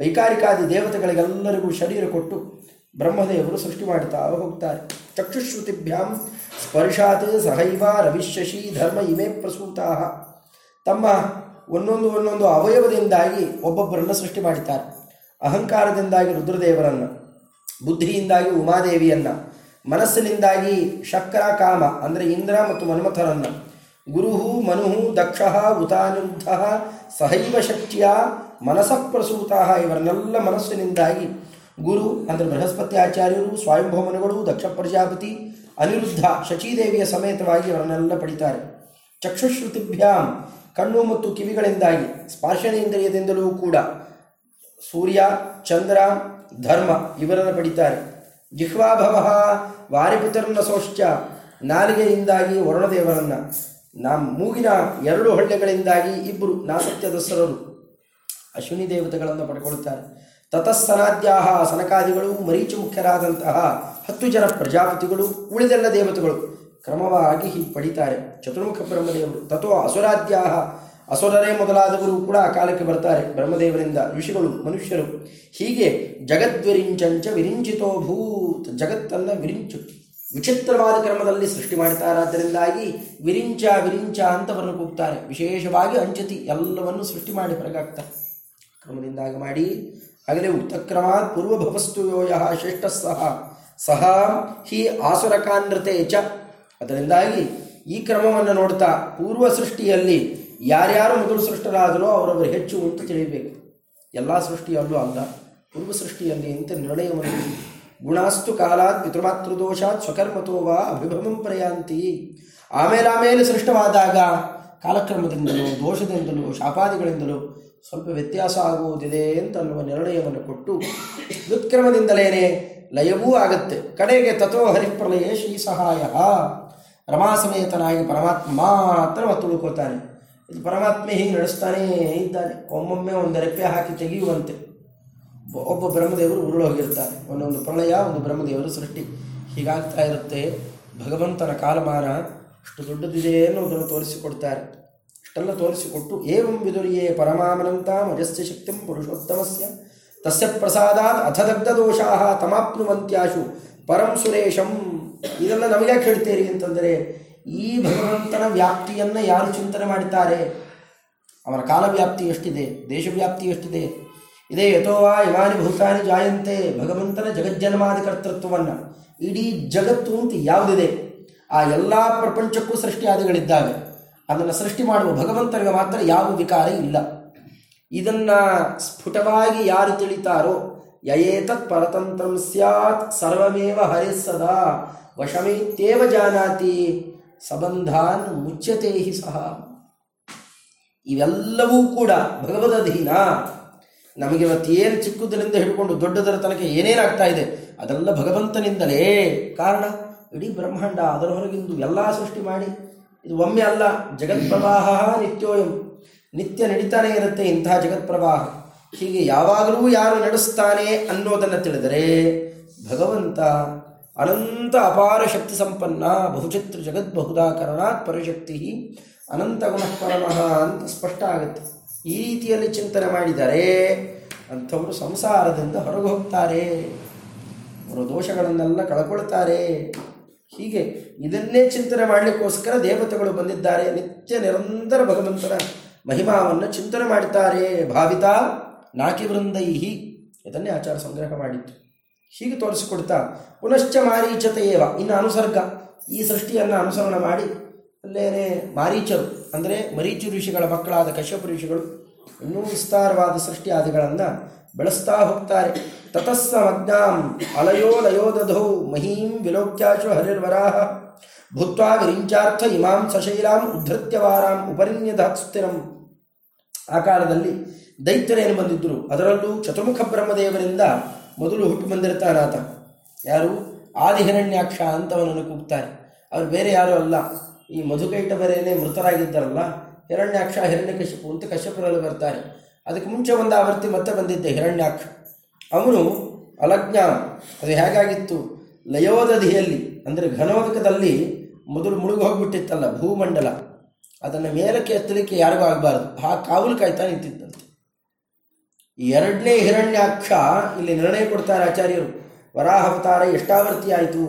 ವೈಕಾರಿಕಾದಿ ದೇವತೆಗಳಿಗೆಲ್ಲರಿಗೂ ಶರೀರ ಕೊಟ್ಟು ಬ್ರಹ್ಮದೇವರು ಸೃಷ್ಟಿ ಮಾಡುತ್ತಾ ಹೋಗ್ತಾರೆ. ಚಕ್ಷುಶ್ರುತಿಭ್ಯಾಂ ಸ್ಪರ್ಶಾತ್ ಸಹೈವ ರವಿಶಶಿ ಧರ್ಮ ಇಮೇ ಪ್ರಸೂತಾ. ತಮ್ಮ ಒಂದೊಂದು ಒಂದೊಂದು ಅವಯವದಿಂದಾಗಿ ಒಬ್ಬೊಬ್ಬರನ್ನು ಸೃಷ್ಟಿ ಮಾಡುತ್ತಾರೆ ಅಹಂಕಾರದಿಂದಾಗಿ ರುದ್ರದೇವರನ್ನು, ಬುದ್ಧಿಯಿಂದಾಗಿ ಉಮಾದೇವಿಯನ್ನು, ಮನಸ್ಸಿನಿಂದಾಗಿ ಶಕ್ರ ಕಾಮ ಅಂದರೆ ಇಂದ್ರ ಮತ್ತು ಮನ್ಮಥರನ್ನು, ಗುರುಹು, ಮನುಹು, ದಕ್ಷ ಉತಾನಿರುದ್ಧ ಸಹೈವ ಶಕ್ತಿಯ ಮನಸಃ ಪ್ರಸೂತ ಇವರನ್ನೆಲ್ಲ ಮನಸ್ಸಿನಿಂದಾಗಿ ಗುರು ಅಂದರೆ ಬೃಹಸ್ಪತಿ ಆಚಾರ್ಯರು, ಸ್ವಾಯಂಭವನಗಳು, ದಕ್ಷ ಪ್ರಜಾಪತಿ, ಅನಿರುದ್ಧ, ಶಚೀದೇವಿಯ ಸಮೇತವಾಗಿ ಅವರನ್ನೆಲ್ಲ ಪಡಿತಾರೆ. ಚಕ್ಷುಶ್ರುತಿಭ್ಯಾಂ, ಕಣ್ಣು ಮತ್ತು ಕಿವಿಗಳಿಂದಾಗಿ, ಸ್ಪರ್ಶನೇಂದ್ರಿಯದಿಂದಲೂ ಕೂಡ ಸೂರ್ಯ, ಚಂದ್ರ, ಧರ್ಮ ಇವರನ್ನು ಪಡಿತಾರೆ. ಜಿಹ್ವಾಭವ ವಾರಿಪಿತರನ್ನ ಸೋಶ್ಚ ನಾಲಿಗೆಯಿಂದಾಗಿ ವರುಣದೇವರನ್ನ. ನಮ್ಮ ಮೂಗಿನ ಎರಡು ಹಳ್ಳಿಗಳಿಂದಾಗಿ ಇಬ್ಬರು ನಾಸತ್ಯದಸರರು. ಅಶ್ವಿನಿ ದೇವತೆಗಳನ್ನು ಪಡ್ಕೊಳ್ತಾರೆ. ತತಸ್ಸನಾದ್ಯಾಹ ಸನಕಾದಿಗಳು, ಮರೀಚು ಮುಖ್ಯರಾದಂತಹ ಹತ್ತು ಜನ ಪ್ರಜಾಪತಿಗಳು, ಉಳಿದೆಲ್ಲ ದೇವತೆಗಳು ಕ್ರಮವಾಗಿ ಹೀಗೆ ಪಡಿತಾರೆ. ಚತುರ್ಮುಖ ಬ್ರಹ್ಮದೇವರು ತಥೋ ಅಸುರಾದ್ಯಾಹ, ಅಸುರರೇ ಮೊದಲಾದವರು ಕೂಡ ಆ ಕಾಲಕ್ಕೆ ಬರ್ತಾರೆ. ಬ್ರಹ್ಮದೇವರಿಂದ ಋಷಿಗಳು, ಮನುಷ್ಯರು. ಹೀಗೆ ಜಗದ್ವಿರಿಂಚಂಚ ವಿರಿಂಚಿತೋ ಭೂತ್, ಜಗತ್ತನ್ನು ವಿರಿಂಚು. ವಿಚಿತ್ರವಾದ ಕ್ರಮದಲ್ಲಿ ಸೃಷ್ಟಿ ಮಾಡ್ತಾರಾದ್ದರಿಂದಾಗಿ ವಿರಿಂಚ ವಿರಿಂಚ ಅಂತವನ್ನು ಕೂಗ್ತಾರೆ. ವಿಶೇಷವಾಗಿ ಅಂಚತಿ ಎಲ್ಲವನ್ನು ಸೃಷ್ಟಿ ಮಾಡಿ ಹೊರಗಾಗ್ತಾರೆ ಕ್ರಮದಿಂದಾಗಿ ಮಾಡಿ ಆಗಲೇ ಉಕ್ತಕ್ರಮಾತ್ ಪೂರ್ವಭವಸ್ತು ಯೋಯ ಶ್ರೇಷ್ಠ ಸಹ ಸಹ ಹಿ ಆಸುರಕಾನೃತೆ ಚ. ಅದರಿಂದಾಗಿ ಈ ಕ್ರಮವನ್ನು ನೋಡ್ತಾ ಪೂರ್ವ ಸೃಷ್ಟಿಯಲ್ಲಿ ಯಾರ್ಯಾರು ಮೊದಲು ಸೃಷ್ಟರಾದರೋ ಅವರವರು ಹೆಚ್ಚು ಅಂತ ತಿಳಿಯಬೇಕು. ಎಲ್ಲ ಸೃಷ್ಟಿಯಲ್ಲೂ ಅಲ್ಲ ಪೂರ್ವ ಸೃಷ್ಟಿಯಲ್ಲಿ ಅಂತ ನಿರ್ಣಯವನ್ನು ಗುಣಾಸ್ತು ಕಾಲಾತ್ ಪಿತೃಮಾತೃದೋಷಾತ್ ಸ್ವಕರ್ಮತೋವಾ ಅಭಿಭವಂ ಪ್ರಯಾಂತಿ. ಆಮೇಲಾಮೇಲೆ ಆಮೇಲೆ ಸೃಷ್ಟವಾದಾಗ ಕಾಲಕ್ರಮದಿಂದಲೂ, ದೋಷದಿಂದಲೂ, ಶಾಪಾದಿಗಳಿಂದಲೋ ಸ್ವಲ್ಪ ವ್ಯತ್ಯಾಸ ಆಗುವುದಿದೆ ಅಂತ ಅನ್ನುವ ನಿರ್ಣಯವನ್ನು ಕೊಟ್ಟು ವ್ಯುತ್ಕ್ರಮದಿಂದಲೇನೆ ಲಯವೂ ಆಗುತ್ತೆ. ಕಡೆಗೆ ತಥೋ ಹರಿಪ್ರಲಯೇ ಶ್ರೀ ಸಹಾಯ. ರಮಾಸಮೇತನಾಗಿ ಪರಮಾತ್ಮ ಮಾತ್ರ ತುಳುಕೋತಾನೆ ಇದು ಪರಮಾತ್ಮ ಹೀಗೆ ನಡೆಸ್ತಾನೇ ಇದ್ದಾನೆ. ಒಮ್ಮೊಮ್ಮೆ ಒಂದು ರೆಪ್ಪೆ ಹಾಕಿ ತೆಗೆಯುವಂತೆ. ಒಬ್ಬ- ಬ್ರಹ್ಮದೇವರು ಉರುಳು ಹೋಗಿರ್ತಾರೆ ಒಂದೊಂದು ಪ್ರಳಯ ಒಂದು ಬ್ರಹ್ಮದೇವರು ಸೃಷ್ಟಿ. ಹೀಗಾಗ್ತಾ ಇರುತ್ತೆ. ಭಗವಂತನ ಕಾಲಮಾನ ಅಷ್ಟು ದೊಡ್ಡದಿದೆ ಅನ್ನೋದನ್ನು ತೋರಿಸಿಕೊಡ್ತಾರೆ. ಇಷ್ಟೆಲ್ಲ ತೋರಿಸಿಕೊಟ್ಟು, ಏವಂ ವಿದುರಿಯೇ ಪರಮಾಮನಂತ ಮಜಸ್ಯ ಶಕ್ತಿಂ ಪುರುಷೋತ್ತಮಸ್ಯ. ತಸ್ಯ ಪ್ರಸಾದಾತ್ ಅಥದಗ್ಧ ದೋಷಾ ತಮಾಪ್ನುವಂತ್ಯಾಶು ಪರಂ ಸುರೇಶಂ. ಇದನ್ನು ನಮಗೆ ಹೇಳ್ತೀರಿ ಅಂತಂದರೆ, ಈ ಭಗವಂತನ ವ್ಯಾಪ್ತಿಯನ್ನು ಯಾರು ಚಿಂತನೆ ಮಾಡುತ್ತಾರೆ ಅವರ ಕಾಲವ್ಯಾಪ್ತಿ ಎಷ್ಟಿದೆ? ದೇಶವ್ಯಾಪ್ತಿ ಎಷ್ಟಿದೆ? ಇದೇ ಯಥೋವಾ ಇವಾನಿ ಭೂತಾನಿ ಜಾಯಂತೆ ಭಗವಂತನ ಜಗಜ್ಜನ್ಮಾದಿ ಕರ್ತೃತ್ವವನ್ನು ಇಡೀ ಜಗತ್ತು ಅಂತ ಯಾವುದಿದೆ? ಆ ಎಲ್ಲ ಪ್ರಪಂಚಕ್ಕೂ ಸೃಷ್ಟಿಯಾದಿಗಳಿದ್ದಾಗ ಅದನ್ನು ಸೃಷ್ಟಿ ಮಾಡುವ ಭಗವಂತನಿಗೆ ಮಾತ್ರ ಯಾವ ವಿಕಾರ ಇಲ್ಲ. ಇದನ್ನು ಸ್ಫುಟವಾಗಿ ಯಾರು ತಿಳಿತಾರೋ, ಯಯೇತತ್ ಪರತಂತ್ರಂ ಸ್ಯಾತ್, ಸರ್ವಮೇವ ಹರಿ ಸದಾ ವಶಮೇತ್ಯೇವ ಜಾನಾತಿ, ಸಬಂಧಾನ್ ಮುಚ್ಚತೆ ಹಿ ಸಹ. ಇವೆಲ್ಲವೂ ಕೂಡ ಭಗವದಧೀನ. ನಮಗೆ ಏನು ಚಿಕ್ಕದರಿಂದ ಹಿಡ್ಕೊಂಡು ದೊಡ್ಡದರ ತನಕ ಏನೇನಾಗ್ತಾ ಇದೆ, ಅದೆಲ್ಲ ಭಗವಂತನಿಂದಲೇ. ಕಾರಣ? ಇಡೀ ಬ್ರಹ್ಮಾಂಡ ಅದರ ಹೊರಗಿಂದು ಎಲ್ಲ ಸೃಷ್ಟಿ ಮಾಡಿ ಇದು ಒಮ್ಮೆ ಅಲ್ಲ, ಜಗತ್ಪ್ರವಾಹ ನಿತ್ಯೋಯಂ. ನಿತ್ಯ ನಡೀತಾನೆ ಇರುತ್ತೆ ಇಂತಹ ಜಗತ್ಪ್ರವಾಹ. ಹೀಗೆ ಯಾವಾಗಲೂ ಯಾರು ನಡೆಸ್ತಾನೆ ಅನ್ನೋದನ್ನು ತಿಳಿದರೆ ಭಗವಂತ ಅನಂತ ಅಪಾರ ಶಕ್ತಿ ಸಂಪನ್ನ, ಬಹುಚಿತ್ರ ಜಗತ್ ಬಹುದಾಕರಣಾತ್ ಪರಶಕ್ತಿ ಅನಂತ ಗುಣ ಪರಮಃ ಅಂತ ಸ್ಪಷ್ಟ ಆಗುತ್ತೆ. ಈ ರೀತಿಯಲ್ಲಿ ಚಿಂತನೆ ಮಾಡಿದರೆ ಅಂಥವರು ಸಂಸಾರದಿಂದ ಹೊರಗೆ ಹೋಗ್ತಾರೆ. ಅವರ ದೋಷಗಳನ್ನೆಲ್ಲ ಕಳ್ಕೊಳ್ತಾರೆ. ಹೀಗೆ ಇದನ್ನೇ ಚಿಂತನೆ ಮಾಡಲಿಕ್ಕೋಸ್ಕರ ದೇವತೆಗಳು ಬಂದಿದ್ದಾರೆ. ನಿತ್ಯ ನಿರಂತರ ಭಗವಂತನ ಮಹಿಮಾವನ್ನು ಚಿಂತನೆ ಮಾಡುತ್ತಾರೆ ಭಾವಿತ ನಾಕಿ ವೃಂದೈಹಿ. ಇದನ್ನೇ ಆಚಾರ ಸಂಗ್ರಹ ಮಾಡಿತ್ತು ಹೀಗೆ ತೋರಿಸಿಕೊಡ್ತಾ, ಪುನಶ್ಚ ಮಾರೀಚತೆಯೇವ. ಇನ್ನು ಅನುಸರ್ಗ. ಈ ಸೃಷ್ಟಿಯನ್ನು ಅನುಸರಣೆ ಮಾಡಿ, ಅಲ್ಲೇನೆ ಮಾರೀಚರು, ಅಂದರೆ ಮರೀಚು ಋಷಿಗಳ ಮಕ್ಕಳಾದ ಕಶ್ಯಪ ಋಷಿಗಳು, ಇನ್ನೂ ವಿಸ್ತಾರವಾದ ಸೃಷ್ಟಿಯಾದಿಗಳನ್ನು ಬೆಳೆಸ್ತಾ ಹೋಗ್ತಾರೆ. ತತಸ್ಸ ಮಗ್ನಾಂ ಅಲಯೋ ಲಯೋದಧೌ ಮಹೀಂ ವಿಲೋಕ್ಯಾಶು ಹರಿರ್ವರಾಹ. ಭೂತ್ವಾ ವಿರಿಂಚಾರ್ಥ ಇಮಾಂ ಸಶೈಲಾಂ ಉದ್ಧತ್ಯವಾರಾಂ ಉಪರಿಣ್ಯದಾತ್ ಸ್ಥಿರಂ ಆ ದೈತ್ಯರೇನು ಬಂದಿದ್ದರು ಅದರಲ್ಲೂ ಚತುರ್ಮುಖ ಬ್ರಹ್ಮದೇವರಿಂದ ಮೊದಲು ಹುಟ್ಟು ಬಂದಿರ್ತಾನಾತ ಯಾರು? ಆದಿಹಿರಣ್ಯಾಕ್ಷ ಅಂತವನನ್ನು ಕೂಗ್ತಾರೆ. ಅವರು ಬೇರೆ ಯಾರೂ ಅಲ್ಲ. ಈ ಮಧುಕೈಟವರೇನೇ ಮೃತರಾಗಿದ್ದಾರಲ್ಲ. ಹಿರಣ್ಯಾಕ್ಷ ಹಿರಣ್ಯಕಶ್ಯಪು ಅಂತ ಕಶ್ಯಪುರಲ್ಲಿ ಬರ್ತಾರೆ. ಅದಕ್ಕೆ ಮುಂಚೆ ಒಂದು ಆವೃತ್ತಿ ಮತ್ತೆ ಬಂದಿದ್ದೆ ಹಿರಣ್ಯಾಕ್ಷ ಅವನು ಅಲಜ್ಞ ಅದು ಹೇಗಾಗಿತ್ತು? ಲಯೋದಧಿಯಲ್ಲಿ ಅಂದರೆ ಘನೋದಕದಲ್ಲಿ ಮೊದಲು ಮುಳುಗಿ ಹೋಗಿಬಿಟ್ಟಿತ್ತಲ್ಲ, ಭೂಮಂಡಲ. ಅದನ್ನು ಮೇಲಕ್ಕೆ ಎತ್ತಲಿಕ್ಕೆ ಯಾರಿಗೂ ಆಗಬಾರದು. ಆ ಕಾವಲು ಕಾಯ್ತಾ ನಿಂತಿದ್ದಂತೆ. ಎರಡನೇ ಹಿರಣ್ಯಾಕ್ಷ ಇಲ್ಲಿ ನಿರ್ಣಯ ಕೊಡ್ತಾರೆ ಆಚಾರ್ಯರು. ವರಾಹಾವತಾರ ಎಷ್ಟಾವರ್ತಿ ಆಯಿತು?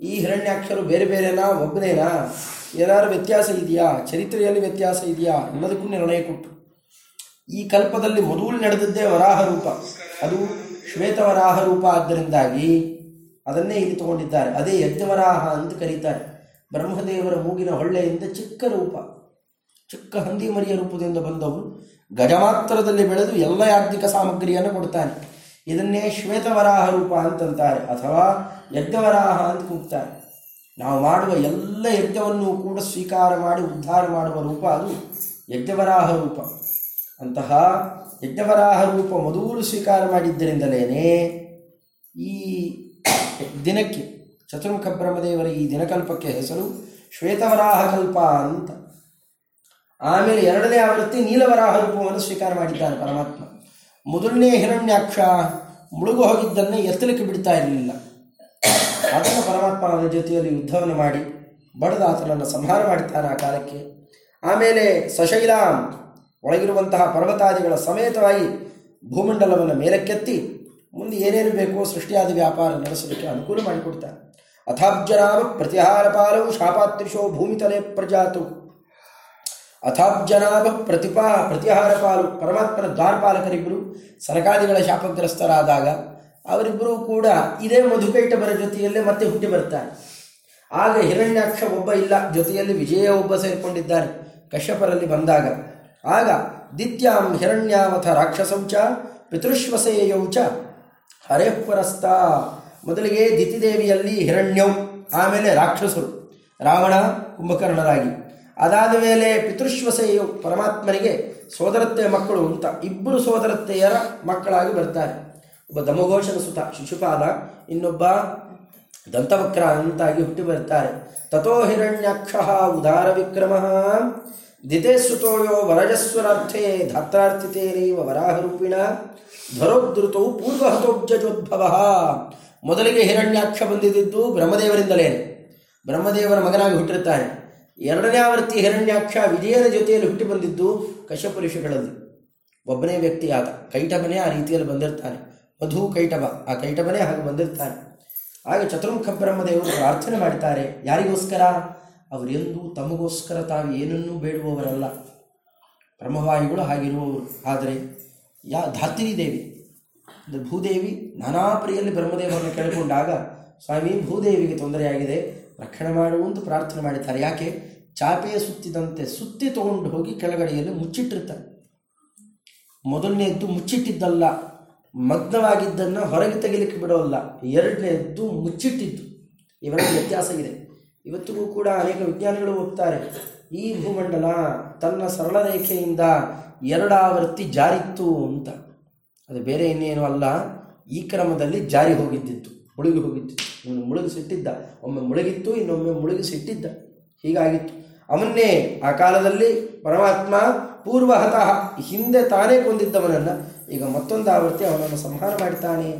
ಈ ಹಿರಣ್ಯಾಕ್ಷರು ಬೇರೆ ಬೇರೆನಾ? ಒಬ್ಬನೇನಾ? ಏನಾದರೂ ವ್ಯತ್ಯಾಸ ಇದೆಯಾ? ಚರಿತ್ರೆಯಲ್ಲಿ ವ್ಯತ್ಯಾಸ ಇದೆಯಾ? ಎಲ್ಲದಕ್ಕೂ ನಿರ್ಣಯ ಕೊಟ್ಟು ಈ ಕಲ್ಪದಲ್ಲಿ ಮೊದಲು ನಡೆದದ್ದೇ ವರಾಹ ರೂಪ. ಅದು ಶ್ವೇತವರಾಹ ರೂಪ ಆದ್ದರಿಂದಾಗಿ ಅದನ್ನೇ ಇಲ್ಲಿ ತಗೊಂಡಿದ್ದಾರೆ. ಅದೇ ಯಜ್ಞವರಾಹ ಅಂತ ಕರೀತಾರೆ. ಬ್ರಹ್ಮದೇವರ ಮೂಗಿನ ಹೊಳ್ಳೆಯಿಂದ ಚಿಕ್ಕ ರೂಪ. ಚಿಕ್ಕ ಹಂದಿ ಮರಿಯ ರೂಪದಿಂದ ಬಂದವರು ಗಜಮಾತ್ರದಲ್ಲಿ ಬೆಳೆದು ಎಲ್ಲ ಯಾಜ್ಞಿಕ ಸಾಮಗ್ರಿಯನ್ನು ಕೊಡ್ತಾನೆ. ಇದನ್ನೇ ಶ್ವೇತವರಾಹ ರೂಪ ಅಂತಂತಾರೆ ಅಥವಾ ಯಜ್ಞವರಾಹ ಅಂತ ಕೂಗ್ತಾರೆ. ನಾವು ಮಾಡುವ ಎಲ್ಲ ಯಜ್ಞವನ್ನು ಕೂಡ ಸ್ವೀಕಾರ ಮಾಡಿ ಉದ್ಧಾರ ಮಾಡುವ ರೂಪ ಅದು ಯಜ್ಞವರಾಹ ರೂಪ. ಅಂತಹ ಯಜ್ಞವರಾಹ ರೂಪ ಮೊದಲು ಸ್ವೀಕಾರ ಮಾಡಿದ್ದರಿಂದಲೇ ಈ ದಿನಕ್ಕೆ ಚತುರ್ಮುಖ ಬ್ರಹ್ಮದೇವರ ಈ ದಿನಕಲ್ಪಕ್ಕೆ ಹೆಸರು ಶ್ವೇತವರಾಹ ಕಲ್ಪ ಅಂತ. ಆಮೇಲೆ ಎರಡನೇ ಆವೃತ್ತಿ ನೀಲವರಾಹ ರೂಪವನ್ನು ಸ್ವೀಕಾರ ಮಾಡಿದ್ದಾನೆ ಪರಮಾತ್ಮ. ಮೊದಲನೇ ಹಿರಣ್ಯಾಕ್ಷ ಮುಳುಗು ಹೋಗಿದ್ದನ್ನೇ ಎತ್ತಲಿಕ್ಕೆ ಬಿಡ್ತಾ ಇರಲಿಲ್ಲ. ಆತನ ಪರಮಾತ್ಮ ಅವನ ಜೊತೆಯಲ್ಲಿ ಯುದ್ಧವನ್ನು ಮಾಡಿ ಬಡದ ಆತನನ್ನು ಸಂಹಾರ ಮಾಡುತ್ತಾನೆ ಆ ಕಾಲಕ್ಕೆ. ಆಮೇಲೆ ಸಶೈಲಾಂ ಒಳಗಿರುವಂತಹ ಪರ್ವತಾದಿಗಳ ಸಮೇತವಾಗಿ ಭೂಮಂಡಲವನ್ನು ಮೇಲಕ್ಕೆತ್ತಿ ಮುಂದೆ ಏನೇನು ಬೇಕೋ ಸೃಷ್ಟಿಯಾದ ವ್ಯಾಪಾರ ನಡೆಸಲಿಕ್ಕೆ ಅನುಕೂಲ ಮಾಡಿಕೊಡ್ತಾನೆ ಅಥಾಬ್ಜನಾಮ ಪ್ರತಿಹಾರ ಪಾಲವು ಶಾಪಾತ್ರಿಶೋ ಭೂಮಿತಲೆ ಪ್ರಜಾತು. ಅಥಾಬ್ಜನಾಭ ಪ್ರತಿಪಾ ಪ್ರತಿಹಾರ ಪಾಲು ಪರಮಾತ್ಮನ ದ್ವಾರಪಾಲಕರಿಬ್ಬರು ಸರಕಾದಿಗಳ ಶಾಪಗ್ರಸ್ತರಾದಾಗ ಅವರಿಬ್ಬರೂ ಕೂಡ ಇದೇ ಮಧುಕೈಟಬರ ಜೊತೆಯಲ್ಲೇ ಮತ್ತೆ ಹುಟ್ಟಿ ಬರ್ತಾರೆ. ಆಗ ಹಿರಣ್ಯಾಕ್ಷ ಒಬ್ಬ ಇಲ್ಲ, ಜೊತೆಯಲ್ಲಿ ವಿಜಯ ಒಬ್ಬ ಸೇರಿಕೊಂಡಿದ್ದಾರೆ ಕಶ್ಯಪರಲ್ಲಿ ಬಂದಾಗ. ಆಗ ದಿತ್ಯಾಂ ಹಿರಣ್ಯಾವಥ ರಾಕ್ಷಸೌಚ ಪಿತೃಶ್ವಸೇಯೌಚ ಹರೇಪುರಸ್ತ ಮೊದಲಿಗೆ ದಿತಿದೇವಿಯಲ್ಲಿ ಹಿರಣ್ಯೌ, ಆಮೇಲೆ ರಾಕ್ಷಸರು, ರಾವಣ, ಕುಂಭಕರ್ಣರಾಗಿ. ಅದಾದ ಮೇಲೆ ಪಿತೃಶ್ವಸೆಯು ಪರಮಾತ್ಮನಿಗೆ ಸೋದರತ್ತೆಯ ಮಕ್ಕಳು ಅಂತ ಇಬ್ಬರು ಸೋದರತ್ತೆಯರ ಮಕ್ಕಳಾಗಿ ಬರ್ತಾರೆ. ಒಬ್ಬ ದಮಘೋಷನ ಸುತ ಶಿಶುಪಾಲ ಇನ್ನೊಬ್ಬ ದಂತವಕ್ರ ಅಂತಾಗಿ ಹುಟ್ಟಿ ಬರ್ತಾರೆ ತಥೋ ಹಿರಣ್ಯಾಕ್ಷ ಉದಾರ ವಿಕ್ರಮ. ದಿತೆ ಸುತೋಯೋ ವರಜಸ್ವರಾರ್ಥೇ ಧಾತ್ರಾರ್ಥಿತೇನೈವ ವರಾಹರೂಪಿಣ. ಧ್ವರೋದ್ರುತೌ ಪೂರ್ವಹತೋಬ್ಜೋದ್ಭವ ಮೊದಲಿಗೆ ಹಿರಣ್ಯಾಕ್ಷ ಬಂದಿದ್ದು ಬ್ರಹ್ಮದೇವರಿಂದಲೇ. ಬ್ರಹ್ಮದೇವರ ಮಗನಾಗಿ ಹುಟ್ಟಿರುತ್ತಾನೆ ಎರಡನೇ ಆವೃತ್ತಿ ಹಿರಣ್ಯಾಕ್ಷ ವಿಜಯನ ಜೊತೆಯಲ್ಲಿ ಹುಟ್ಟಿ ಬಂದಿದ್ದು ಕಶ್ಯಪ ಋಷಿಗಳಲ್ಲಿ ಒಬ್ಬನೇ ವ್ಯಕ್ತಿ ಆತ ಕೈಟಬನೇ ಆ ರೀತಿಯಲ್ಲಿ ಬಂದಿರ್ತಾನೆ. ಮಧು ಕೈಟಬ, ಆ ಕೈಟಬನೇ ಹಾಗೆ ಬಂದಿರ್ತಾನೆ. ಹಾಗೆ ಚತುರ್ಮುಖ ಬ್ರಹ್ಮದೇವರು ಪ್ರಾರ್ಥನೆ ಮಾಡ್ತಾರೆ ಯಾರಿಗೋಸ್ಕರ? ಅವರೆಂದೂ ತಮಗೋಸ್ಕರ ತಾವು ಏನನ್ನೂ ಬೇಡುವವರಲ್ಲ. ಬ್ರಹ್ಮವಾಯುಗಳು ಹಾಗಿರುವವರು ಆದರೆ ಯಾ ಧಾತ್ರಿ ದೇವಿ ಅಂದರೆ ಭೂದೇವಿ ನಾನಾ ಪ್ರಿಯಲ್ಲಿ ಬ್ರಹ್ಮದೇವರನ್ನು ಕೇಳಿಕೊಂಡಾಗ, ಸ್ವಾಮಿ, ಭೂದೇವಿಗೆ ತೊಂದರೆಯಾಗಿದೆ. ರಕ್ಷಣೆ ಮಾಡುವಂತ ಪ್ರಾರ್ಥನೆ ಮಾಡಿದ್ದಾರೆ. ಯಾಕೆ? ಚಾಪೆಯ ಸುತ್ತಿದಂತೆ ಸುತ್ತಿ ತಗೊಂಡು ಹೋಗಿ ಕೆಳಗಡೆಯಲ್ಲಿ ಮುಚ್ಚಿಟ್ಟಿರ್ತಾರೆ. ಮೊದಲನೇದ್ದು ಮುಚ್ಚಿಟ್ಟಿದ್ದಲ್ಲ. ಮಗ್ನವಾಗಿದ್ದನ್ನು ಹೊರಗೆ ತೆಗಿಲಿಕ್ಕೆ ಬಿಡೋಲ್ಲ. ಎರಡನೇದ್ದು ಮುಚ್ಚಿಟ್ಟಿದ್ದು. ಇವರ ವ್ಯತ್ಯಾಸ ಇದೆ. ಇವತ್ತಿಗೂ ಕೂಡ ಅನೇಕ ವಿಜ್ಞಾನಿಗಳು ಹೋಗ್ತಾರೆ. ಈ ಭೂಮಂಡಲ ತನ್ನ ಸರಳ ರೇಖೆಯಿಂದ ಎರಡಾವೃತ್ತಿ ಜಾರಿತ್ತು ಅಂತ. ಅದು ಬೇರೆ ಇನ್ನೇನು ಅಲ್ಲ, ಈ ಕ್ರಮದಲ್ಲಿ ಜಾರಿ ಹೋಗಿದ್ದಿತ್ತು, ಮುಳುಗಿ ಹೋಗಿದ್ದಿತ್ತು. ಇವನು ಮುಳುಗಿಸಿಟ್ಟಿದ್ದ. ಒಮ್ಮೆ ಮುಳುಗಿತ್ತು, ಇನ್ನೊಮ್ಮೆ ಮುಳುಗಿಸಿಟ್ಟಿದ್ದ. ಹೀಗಾಗಿತ್ತು. ಅವನ್ನೇ ಆ ಕಾಲದಲ್ಲಿ ಪರಮಾತ್ಮ ಪೂರ್ವಹತಃ ಹಿಂದೆ ತಾನೇ ಕೊಂದಿದ್ದವನನ್ನ ಈಗ ಮತ್ತೊಂದು ಆವೃತ್ತಿ ಅವನನ್ನು ಸಂಹಾರ ಮಾಡ್ತಾನೆ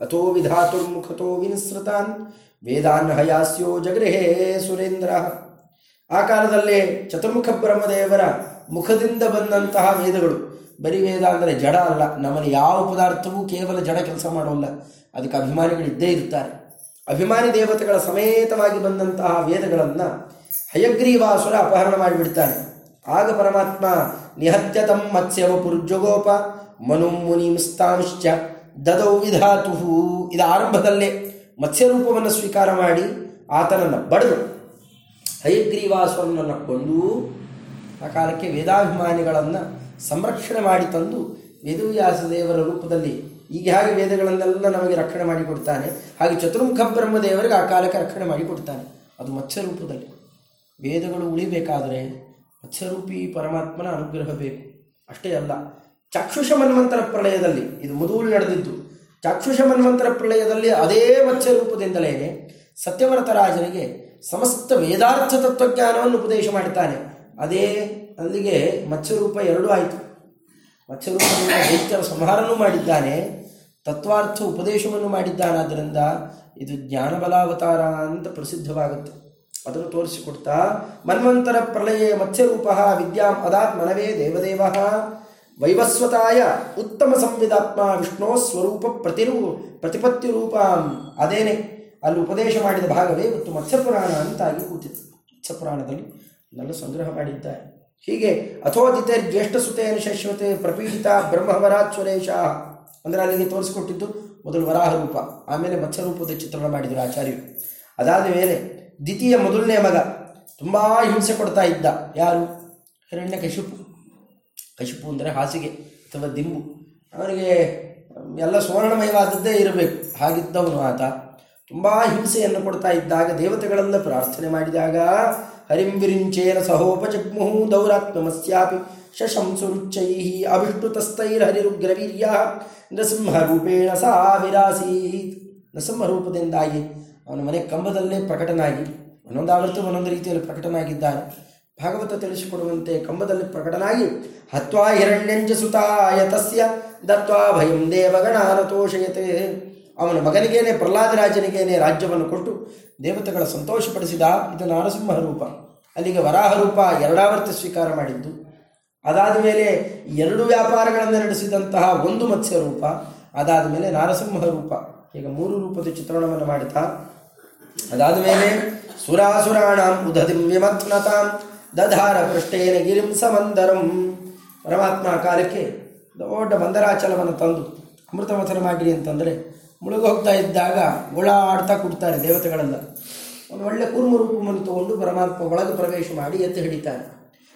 ಅಥೋ ವಿಧಾತುರ್ಮುಖತೋ ವಿನಿಸೃತಾನ್ ವೇದಾನ್ ಹಯಾಸ್ಯೋ ಜಗೃಹೇ ಸುರೇಂದ್ರ. ಆ ಕಾಲದಲ್ಲೇ ಚತುರ್ಮುಖ ಬ್ರಹ್ಮದೇವರ ಮುಖದಿಂದ ಬಂದಂತಹ ವೇದಗಳು. ಬರೀ ವೇದ ಅಂದರೆ ಜಡ ಅಲ್ಲ. ನಮ್ಮಲ್ಲಿ ಯಾವ ಪದಾರ್ಥವೂ ಕೇವಲ ಜಡ ಕೆಲಸ ಮಾಡೋಲ್ಲ ಅದಕ್ಕೆ ಅಭಿಮಾನಿಗಳಿದ್ದೇ ಇರ್ತಾರೆ ಅಭಿಮಾನಿ ದೇವತೆಗಳ ಸಮೇತವಾಗಿ ಬಂದಂತಹ ವೇದಗಳನ್ನು ಹಯಗ್ರೀವಾಸುರ ಅಪಹರಣ ಮಾಡಿಬಿಡ್ತಾನೆ. ಆಗ ಪರಮಾತ್ಮ ನಿಹತ್ಯತಂ ಮತ್ಸ್ಯವ ಪುರ್ಜಗೋಪ ಮನು ಮುನಿಂಸ್ತಾಂಶ್ಚ ದದೌ ವಿಧಾತುಹು. ಇದು ಆರಂಭದಲ್ಲೇ ಮತ್ಸ್ಯರೂಪವನ್ನು ಸ್ವೀಕಾರ ಮಾಡಿ ಆತನನ್ನು ಬಡದು. ಹಯಗ್ರೀವಾಸುರನನ್ನು ಕೊಂದು ಆ ಕಾಲಕ್ಕೆ ವೇದಾಭಿಮಾನಿಗಳನ್ನು ಸಂರಕ್ಷಣೆ ಮಾಡಿ ತಂದು ವೇದವ್ಯಾಸ ದೇವರ ರೂಪದಲ್ಲಿ ಈಗ ಹಾಗೆ ವೇದಗಳನ್ನೆಲ್ಲ ನಮಗೆ ರಕ್ಷಣೆ ಮಾಡಿಕೊಡ್ತಾನೆ ಹಾಗೆ ಚತುರ್ಮುಖ ಬ್ರಹ್ಮದೇವರಿಗೆ ಆ ಕಾಲಕ್ಕೆ ರಕ್ಷಣೆ ಮಾಡಿಕೊಡ್ತಾನೆ ಅದು ಮತ್ಸ್ಯ ರೂಪದಲ್ಲಿ ವೇದಗಳು ಉಳಿಬೇಕಾದರೆ ಮತ್ಸ್ಯರೂಪಿ ಪರಮಾತ್ಮನ ಅನುಗ್ರಹ ಬೇಕು. ಅಷ್ಟೇ ಅಲ್ಲ. ಚಾಕ್ಷುಷ ಮನ್ವಂತರ ಪ್ರಳಯದಲ್ಲಿ, ಇದು ಮೊದಲು ನಡೆದಿದ್ದು, ಚಾಕ್ಷುಷ ಮನ್ವಂತರ ಪ್ರಳಯದಲ್ಲಿ ಅದೇ ಮತ್ಸ್ಯ ರೂಪದಿಂದಲೇ ಸತ್ಯವರತ ರಾಜನಿಗೆ ಸಮಸ್ತ ವೇದಾರ್ಥ ತತ್ವಜ್ಞಾನವನ್ನು ಉಪದೇಶ ಮಾಡುತ್ತಾನೆ ಅದೇ ಅಲ್ಲಿಗೆ ಮತ್ಸ್ಯರೂಪ ಎರಡೂ ಆಯಿತು. ಮತ್ಸ್ಯರೂಪದಿಂದ ದೈತ್ಯರ ಸಂಹಾರನೂ ಮಾಡಿದ್ದಾನೆ, ತತ್ವಾರ್ಥ ಉಪದೇಶವನ್ನು ಮಾಡಿದ್ದಾನಾದ್ದರಿಂದ ಇದು ಜ್ಞಾನಬಲಾವತಾರ ಅಂತ ಪ್ರಸಿದ್ಧವಾಗುತ್ತೆ. ಅದನ್ನು ತೋರಿಸಿಕೊಡ್ತಾ, ಮನ್ವಂತರ ಪ್ರಳಯೇ ಮತ್ಸ್ಯರೂಪ ವಿದ್ಯಾಂ ಅದಾತ್ ಮನವೇ ದೇವದೇವ. ವೈವಸ್ವತಾಯ ಉತ್ತಮ ಸಂವಿಧಾತ್ಮ ವಿಷ್ಣೋ ಸ್ವರೂಪ ಪ್ರತಿರೂ ಪ್ರತಿಪತ್ತಿ ರೂಪ ಅದೇನೆ, ಅಲ್ಲಿ ಉಪದೇಶ ಮಾಡಿದ ಭಾಗವೇ ಇವತ್ತು ಮತ್ಸ್ಯಪುರಾಣ ಅಂತಾಗಿ ಕೂತಿತ್ತು. ಮತ್ಸ್ಯಪುರಾಣದಲ್ಲಿ ನನ್ನ ಸಂಗ್ರಹ ಮಾಡಿದ್ದಾರೆ. ಹೀಗೆ ಅಥೋದಿತೆ ಜ್ಯೇಷ್ಠ ಸುತೇನ ಶಶ್ವತೆ ಪ್ರಪೀಡಿತ ಬ್ರಹ್ಮವರಾತ್ ಸುರೇಶ ಅಂದರೆ ಅಲ್ಲಿಗೆ ತೋರಿಸಿಕೊಟ್ಟಿದ್ದು ಮೊದಲು ವರಾಹ ರೂಪ ಆಮೇಲೆ ಮತ್ಸ್ಯರೂಪದ ಚಿತ್ರಣ ಮಾಡಿದರು ಆಚಾರ್ಯರು. ಅದಾದ ಮೇಲೆ ದ್ವಿತೀಯ ಮೊದಲನೇ ಮಗ ತುಂಬ ಹಿಂಸೆ ಕೊಡ್ತಾ ಇದ್ದ. ಯಾರು? ಹಿರಣ್ಯ ಕಶಿಪು ಕಶಿಪು ಅಂದರೆ ಹಾಸಿಗೆ ಅಥವಾ ದಿಂಬು. ಅವನಿಗೆ ಎಲ್ಲ ಸುವರ್ಣಮಯವಾದದ್ದೇ ಇರಬೇಕು. ಹಾಗಿದ್ದವನು ಆತ. ತುಂಬ ಹಿಂಸೆಯನ್ನು ಕೊಡ್ತಾ ಇದ್ದಾಗ ದೇವತೆಗಳನ್ನು ಪ್ರಾರ್ಥನೆ ಮಾಡಿದಾಗ ಹರಿಂವಿರಿಂಚೇನ ವಿರಿಂಚೇನ ಸಹೋಪಜಗ್ಮುಹು ದೌರಾತ್ಮಸ್ಯಾಪಿ ಶಶಂಸುರುಚ್ಚೈ ಅಭಿಷ್ಟುತಸ್ತೈರ್ಹರಿರುಗ್ರವೀರ್ಯ ನೃಸಿಂಹರೂಪೇಣ ಸಾ ವಿರಾಸೀತ್ ನೃಸಿಂಹರೂಪದಿಂದಾಗಿ ಅವನ ಮನೆ ಕಂಬದಲ್ಲೇ ಪ್ರಕಟನಾಗಿ, ಒಂದೊಂದು ಒಂದೊಂದು ರೀತಿಯಲ್ಲಿ ಪ್ರಕಟನಾಗಿದ್ದಾನೆ. ಭಾಗವತ ತಿಳಿಸಿಕೊಡುವಂತೆ ಕಂಬದಲ್ಲಿ ಪ್ರಕಟನಾಗಿ, ಹತ್ವಾ ಹಿರಣ್ಯಂಜ ಸುತಾಯ ತಸ್ಯ ದತ್ವಾ ಭಯಂ ದೇವಗಣಾನತೋಷಯತೆ. ಅವನ ಮಗನಿಗೇನೆ, ಪ್ರಹ್ಲಾದರಾಜನಿಗೇನೆ ರಾಜ್ಯವನ್ನು ಕೊಟ್ಟು ದೇವತೆಗಳ ಸಂತೋಷಪಡಿಸಿದ ಇದು ನಾರಸಿಂಹ ರೂಪ ಅಲ್ಲಿಗೆ ವರಾಹ ರೂಪ ಎರಡಾವರ್ತಿ ಸ್ವೀಕಾರ ಮಾಡಿದ್ದು. ಅದಾದ ಮೇಲೆ ಎರಡು ವ್ಯಾಪಾರಗಳನ್ನು ನಡೆಸಿದಂತಹ ಒಂದು ಮತ್ಸ್ಯ ರೂಪ ಅದಾದ ಮೇಲೆ ನಾರಸಿಂಹ ರೂಪ ಈಗ ಮೂರು ರೂಪದ ಚಿತ್ರಣವನ್ನು ಮಾಡಿದ. ಅದಾದ ಮೇಲೆ ಸುರಾಸುರಾಣಾಂ ಉದಧಿಂ ವಿಮತ್ನತಾಂ ದಧಾರ ಪೃಷ್ಟೇನ ಗಿರಿಂ ಸಮಂದರಂ. ಪರಮಾತ್ಮ ಕಾಲಕ್ಕೆ ದೊಡ್ಡ ಬಂದರಾಚಲವನ್ನು ತಂದು ಅಮೃತವಚನ ಮಾಡಿರಿ ಅಂತಂದರೆ ಮುಳುಗೋಗ್ತಾ ಇದ್ದಾಗ ಗುಳಾಡ್ತಾ ಕೊಡ್ತಾರೆ ದೇವತೆಗಳೆಲ್ಲ. ಒಂದು ಒಳ್ಳೆ ಕೂರ್ಮ ರೂಪವನ್ನು ತಗೊಂಡು ಪರಮಾತ್ಮ ಒಳಗೆ ಪ್ರವೇಶ ಮಾಡಿ ಎತ್ತಿ ಹಿಡಿತಾರೆ.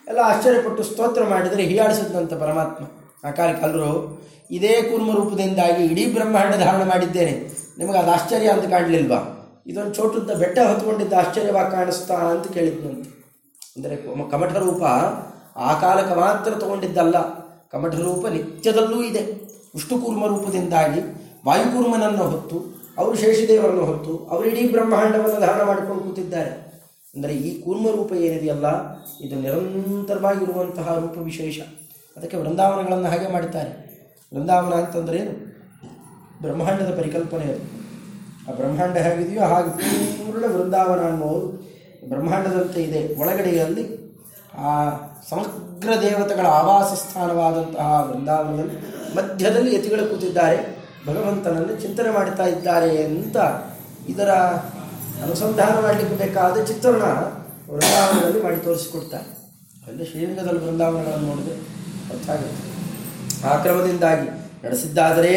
ಎಲ್ಲ ಆಶ್ಚರ್ಯಪಟ್ಟು ಸ್ತೋತ್ರ ಮಾಡಿದರೆ ಹೀಯಾಡಿಸಿದಂಥ ಪರಮಾತ್ಮ. ಆ ಕಾಲಕ್ಕೆ ಇದೇ ಕೂರ್ಮ ರೂಪದಿಂದಾಗಿ ಇಡೀ ಬ್ರಹ್ಮಾಂಡ ಧಾರಣ ಮಾಡಿದ್ದೇನೆ. ನಿಮಗೆ ಅದು ಆಶ್ಚರ್ಯ ಅಂತ ಕಾಣಲಿಲ್ವಾ? ಇದೊಂದು ಚೋಟದ ಬೆಟ್ಟ ಹೊತ್ಕೊಂಡಿದ್ದ ಆಶ್ಚರ್ಯವಾಗಿ ಕಾಣಿಸ್ತಾ ಅಂತ ಕೇಳಿದ್ನಂತೆ. ಅಂದರೆ ಕಮಠ ರೂಪ ಆ ಕಾಲಕ್ಕೆ ಮಾತ್ರ ತಗೊಂಡಿದ್ದಲ್ಲ. ಕಮಠ ರೂಪ ನಿತ್ಯದಲ್ಲೂ ಇದೆ. ವಿಷ್ಣುಕೂರ್ಮ ರೂಪದಿಂದಾಗಿ ವಾಯುಕೂರ್ಮನನ್ನು ಹೊತ್ತು, ಅವರು ಶೇಷದೇವರನ್ನು ಹೊತ್ತು, ಅವರು ಇಡೀ ಬ್ರಹ್ಮಾಂಡವನ್ನು ಧಾರಣ ಮಾಡಿಕೊಂಡು ಕೂತಿದ್ದಾರೆ. ಅಂದರೆ ಈ ಕೂರ್ಮ ರೂಪ ಏನಿದೆಯಲ್ಲ, ಇದು ನಿರಂತರವಾಗಿರುವಂತಹ ರೂಪ ವಿಶೇಷ. ಅದಕ್ಕೆ ವೃಂದಾವನಗಳನ್ನು ಹಾಗೆ ಮಾಡುತ್ತಾರೆ ವೃಂದಾವನ ಅಂತಂದರೆ ಏನು? ಬ್ರಹ್ಮಾಂಡದ ಪರಿಕಲ್ಪನೆ ಅದು. ಆ ಬ್ರಹ್ಮಾಂಡ ಹೇಗಿದೆಯೋ ಹಾಗೆ ಪೂರ್ಣ ವೃಂದಾವನ ಅನ್ನುವುದು ಬ್ರಹ್ಮಾಂಡದಂತೆ ಇದೆ. ಒಳಗಡೆಯಲ್ಲಿ ಆ ಸಮಗ್ರ ದೇವತೆಗಳ ಆವಾಸ ಸ್ಥಾನವಾದಂತಹ ವೃಂದಾವನದಲ್ಲಿ ಮಧ್ಯದಲ್ಲಿ ಯತಿಗಳು ಕೂತಿದ್ದಾರೆ. ಭಗವಂತನನ್ನು ಚಿಂತನೆ ಮಾಡ್ತಾ ಇದ್ದಾರೆ ಅಂತ ಇದರ ಅನುಸಂಧಾನ ಮಾಡಲಿಕ್ಕೆ ಬೇಕಾದ ಚಿತ್ರಣ ವೃಂದಾವನದಲ್ಲಿ ಮಾಡಿ ತೋರಿಸಿಕೊಡ್ತಾರೆ. ಅಲ್ಲಿ ಶ್ರೀರಂಗದಲ್ಲಿ ವೃಂದಾವನಗಳನ್ನು ನೋಡಿದ್ರೆ ಗೊತ್ತಾಗುತ್ತೆ. ಆ ಕ್ರಮದಿಂದಾಗಿ ನಡೆಸಿದ್ದಾದರೆ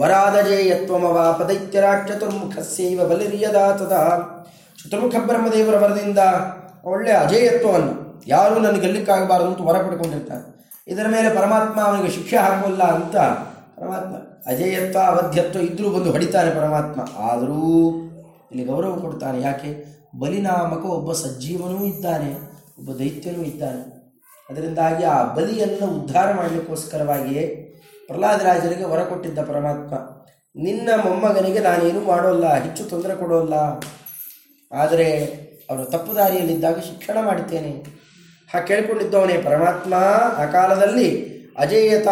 ವರಾದಜೇಯತ್ವಮವ ಪದೈತ್ಯರಾಟ್ ಚತುರ್ಮುಖಸ್ಯೈವ ಬಲಿರ್ಯದಾ ತದಾ ಚತುರ್ಮುಖ ಬ್ರಹ್ಮದೇವರ ವರದಿಂದ ಒಳ್ಳೆಯ ಅಜೇಯತ್ವವನ್ನು ಯಾರೂ ನನಗೆ ಗೆಲ್ಲಿಕ್ಕಾಗಬಾರದು ಅಂತ ಹೊರ ಪಡ್ಕೊಂಡಿರ್ತಾರೆ ಇದರ ಮೇಲೆ ಪರಮಾತ್ಮ ಅವನಿಗೆ ಶಿಕ್ಷೆ ಹಾಕೋಲ್ಲ ಅಂತ ಪರಮಾತ್ಮ ಅಜೇಯತ್ವ, ಅವಧ್ಯತ್ವ ಇದ್ರೂ ಬಂದು ಹೊಡಿತಾನೆ ಪರಮಾತ್ಮ. ಆದರೂ ಇಲ್ಲಿ ಗೌರವ ಕೊಡ್ತಾನೆ. ಯಾಕೆ? ಬಲಿನಾಮಕ ಒಬ್ಬ ಸಜ್ಜೀವನೂ ಇದ್ದಾನೆ, ಒಬ್ಬ ದೈತ್ಯನೂ ಇದ್ದಾನೆ. ಅದರಿಂದಾಗಿ ಆ ಬಲಿಯನ್ನು ಉದ್ಧಾರ ಮಾಡಲಿಕ್ಕೋಸ್ಕರವಾಗಿಯೇ ಪ್ರಹ್ಲಾದರಾಜರಿಗೆ ಹೊರ ಕೊಟ್ಟಿದ್ದ ಪರಮಾತ್ಮ, ನಿನ್ನ ಮೊಮ್ಮಗನಿಗೆ ನಾನೇನು ಮಾಡೋಲ್ಲ, ಹೆಚ್ಚು ತೊಂದರೆ ಕೊಡೋಲ್ಲ ಆದರೆ ಅವರು ತಪ್ಪು ದಾರಿಯಲ್ಲಿದ್ದಾಗ ಶಿಕ್ಷಣ ಮಾಡುತ್ತೇನೆ ಹಾ, ಕೇಳಿಕೊಂಡಿದ್ದವನೇ ಪರಮಾತ್ಮ, ಆ ಕಾಲದಲ್ಲಿ ಅಜೇಯತ,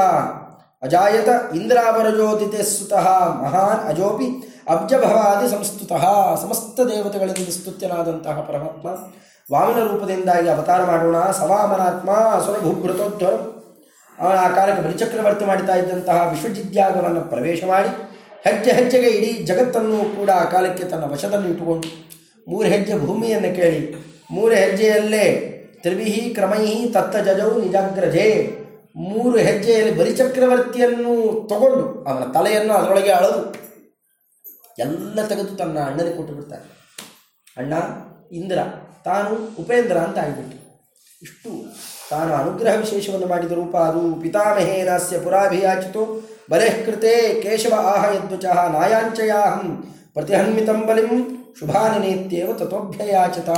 ಅಜಾಯತ ಇಂದ್ರಾವರಜೋದಿತೆ ಸುತಃ ಮಹಾನ್ ಅಜೋಪಿ, ಅಬ್ಜಭವಾದಿ ಸಂಸ್ತುತಃ, ಸಮಸ್ತ ದೇವತೆಗಳಿಂದ ಸ್ತುತ್ಯನಾದಂತಹ ಪರಮಾತ್ಮ, ವಾಮನ ರೂಪದಿಂದಾಗಿ ಅವತಾರ ಮಾಡೋಣ, ಸವಾಮನಾತ್ಮ ಅಸುರ ಭೂಭೃತೋದ್ಧರ ಅವನ ಆ ಕಾಲಕ್ಕೆ ಬಲಿಚಕ್ರವರ್ತಿ ಮಾಡ್ತಾ ಇದ್ದಂತಹ ವಿಶ್ವಜಿದ್ಯಾಗವನ್ನು ಪ್ರವೇಶ ಮಾಡಿ, ಹೆಜ್ಜೆ ಹೆಜ್ಜೆಗೆ ಇಡೀ ಜಗತ್ತನ್ನು ಕೂಡ ಆ ಕಾಲಕ್ಕೆ ತನ್ನ ವಶದಲ್ಲಿ ಇಟ್ಟುಕೊಂಡು ಮೂರು ಹೆಜ್ಜೆ ಭೂಮಿಯನ್ನು ಕೇಳಿ. ಮೂರು ಹೆಜ್ಜೆಯಲ್ಲೇ ತ್ರಿವಿಹಿ ಕ್ರಮೈಹಿ ತತ್ತ ಜಜೌ ನಿಜಾಗ್ರಜೆ. ಮೂರು ಹೆಜ್ಜೆಯಲ್ಲಿ ಬಲಿಚಕ್ರವರ್ತಿಯನ್ನು ತಗೊಂಡು ಅವನ ತಲೆಯನ್ನು ಅದರೊಳಗೆ ಅಳದು. ಎಲ್ಲ ತೆಗೆದು ತನ್ನ ಅಣ್ಣನಿಗೆ ಕೊಟ್ಟು ಬಿಡ್ತಾನೆ. ಅಣ್ಣ, ಇಂದ್ರ, ತಾನು ಉಪೇಂದ್ರ ಅಂತ ಆಗಿಬಿಟ್ಟು ಇಷ್ಟು ತಾನು ಅನುಗ್ರಹ ವಿಶೇಷವನ್ನು ಮಾಡಿದ ರೂಪ ಅದು. ಪಿತಾಮಹೇನಸ್ಯ ಪುರಾಭಿಯಾಚಿತು. ಬಲೆಃ ಕೃತೆ ಕೇಶವ ಆಹ ಯದ್ವಚಃ ನಾಯಾಂಚಯಾಹಂ. ಪ್ರತಿಹನ್ಮಿತಂ ಬಲಿಂ ಶುಭಾನಿನೇತ್ಯೇವ ತಥೋಭ್ಯಯಾಚಿತ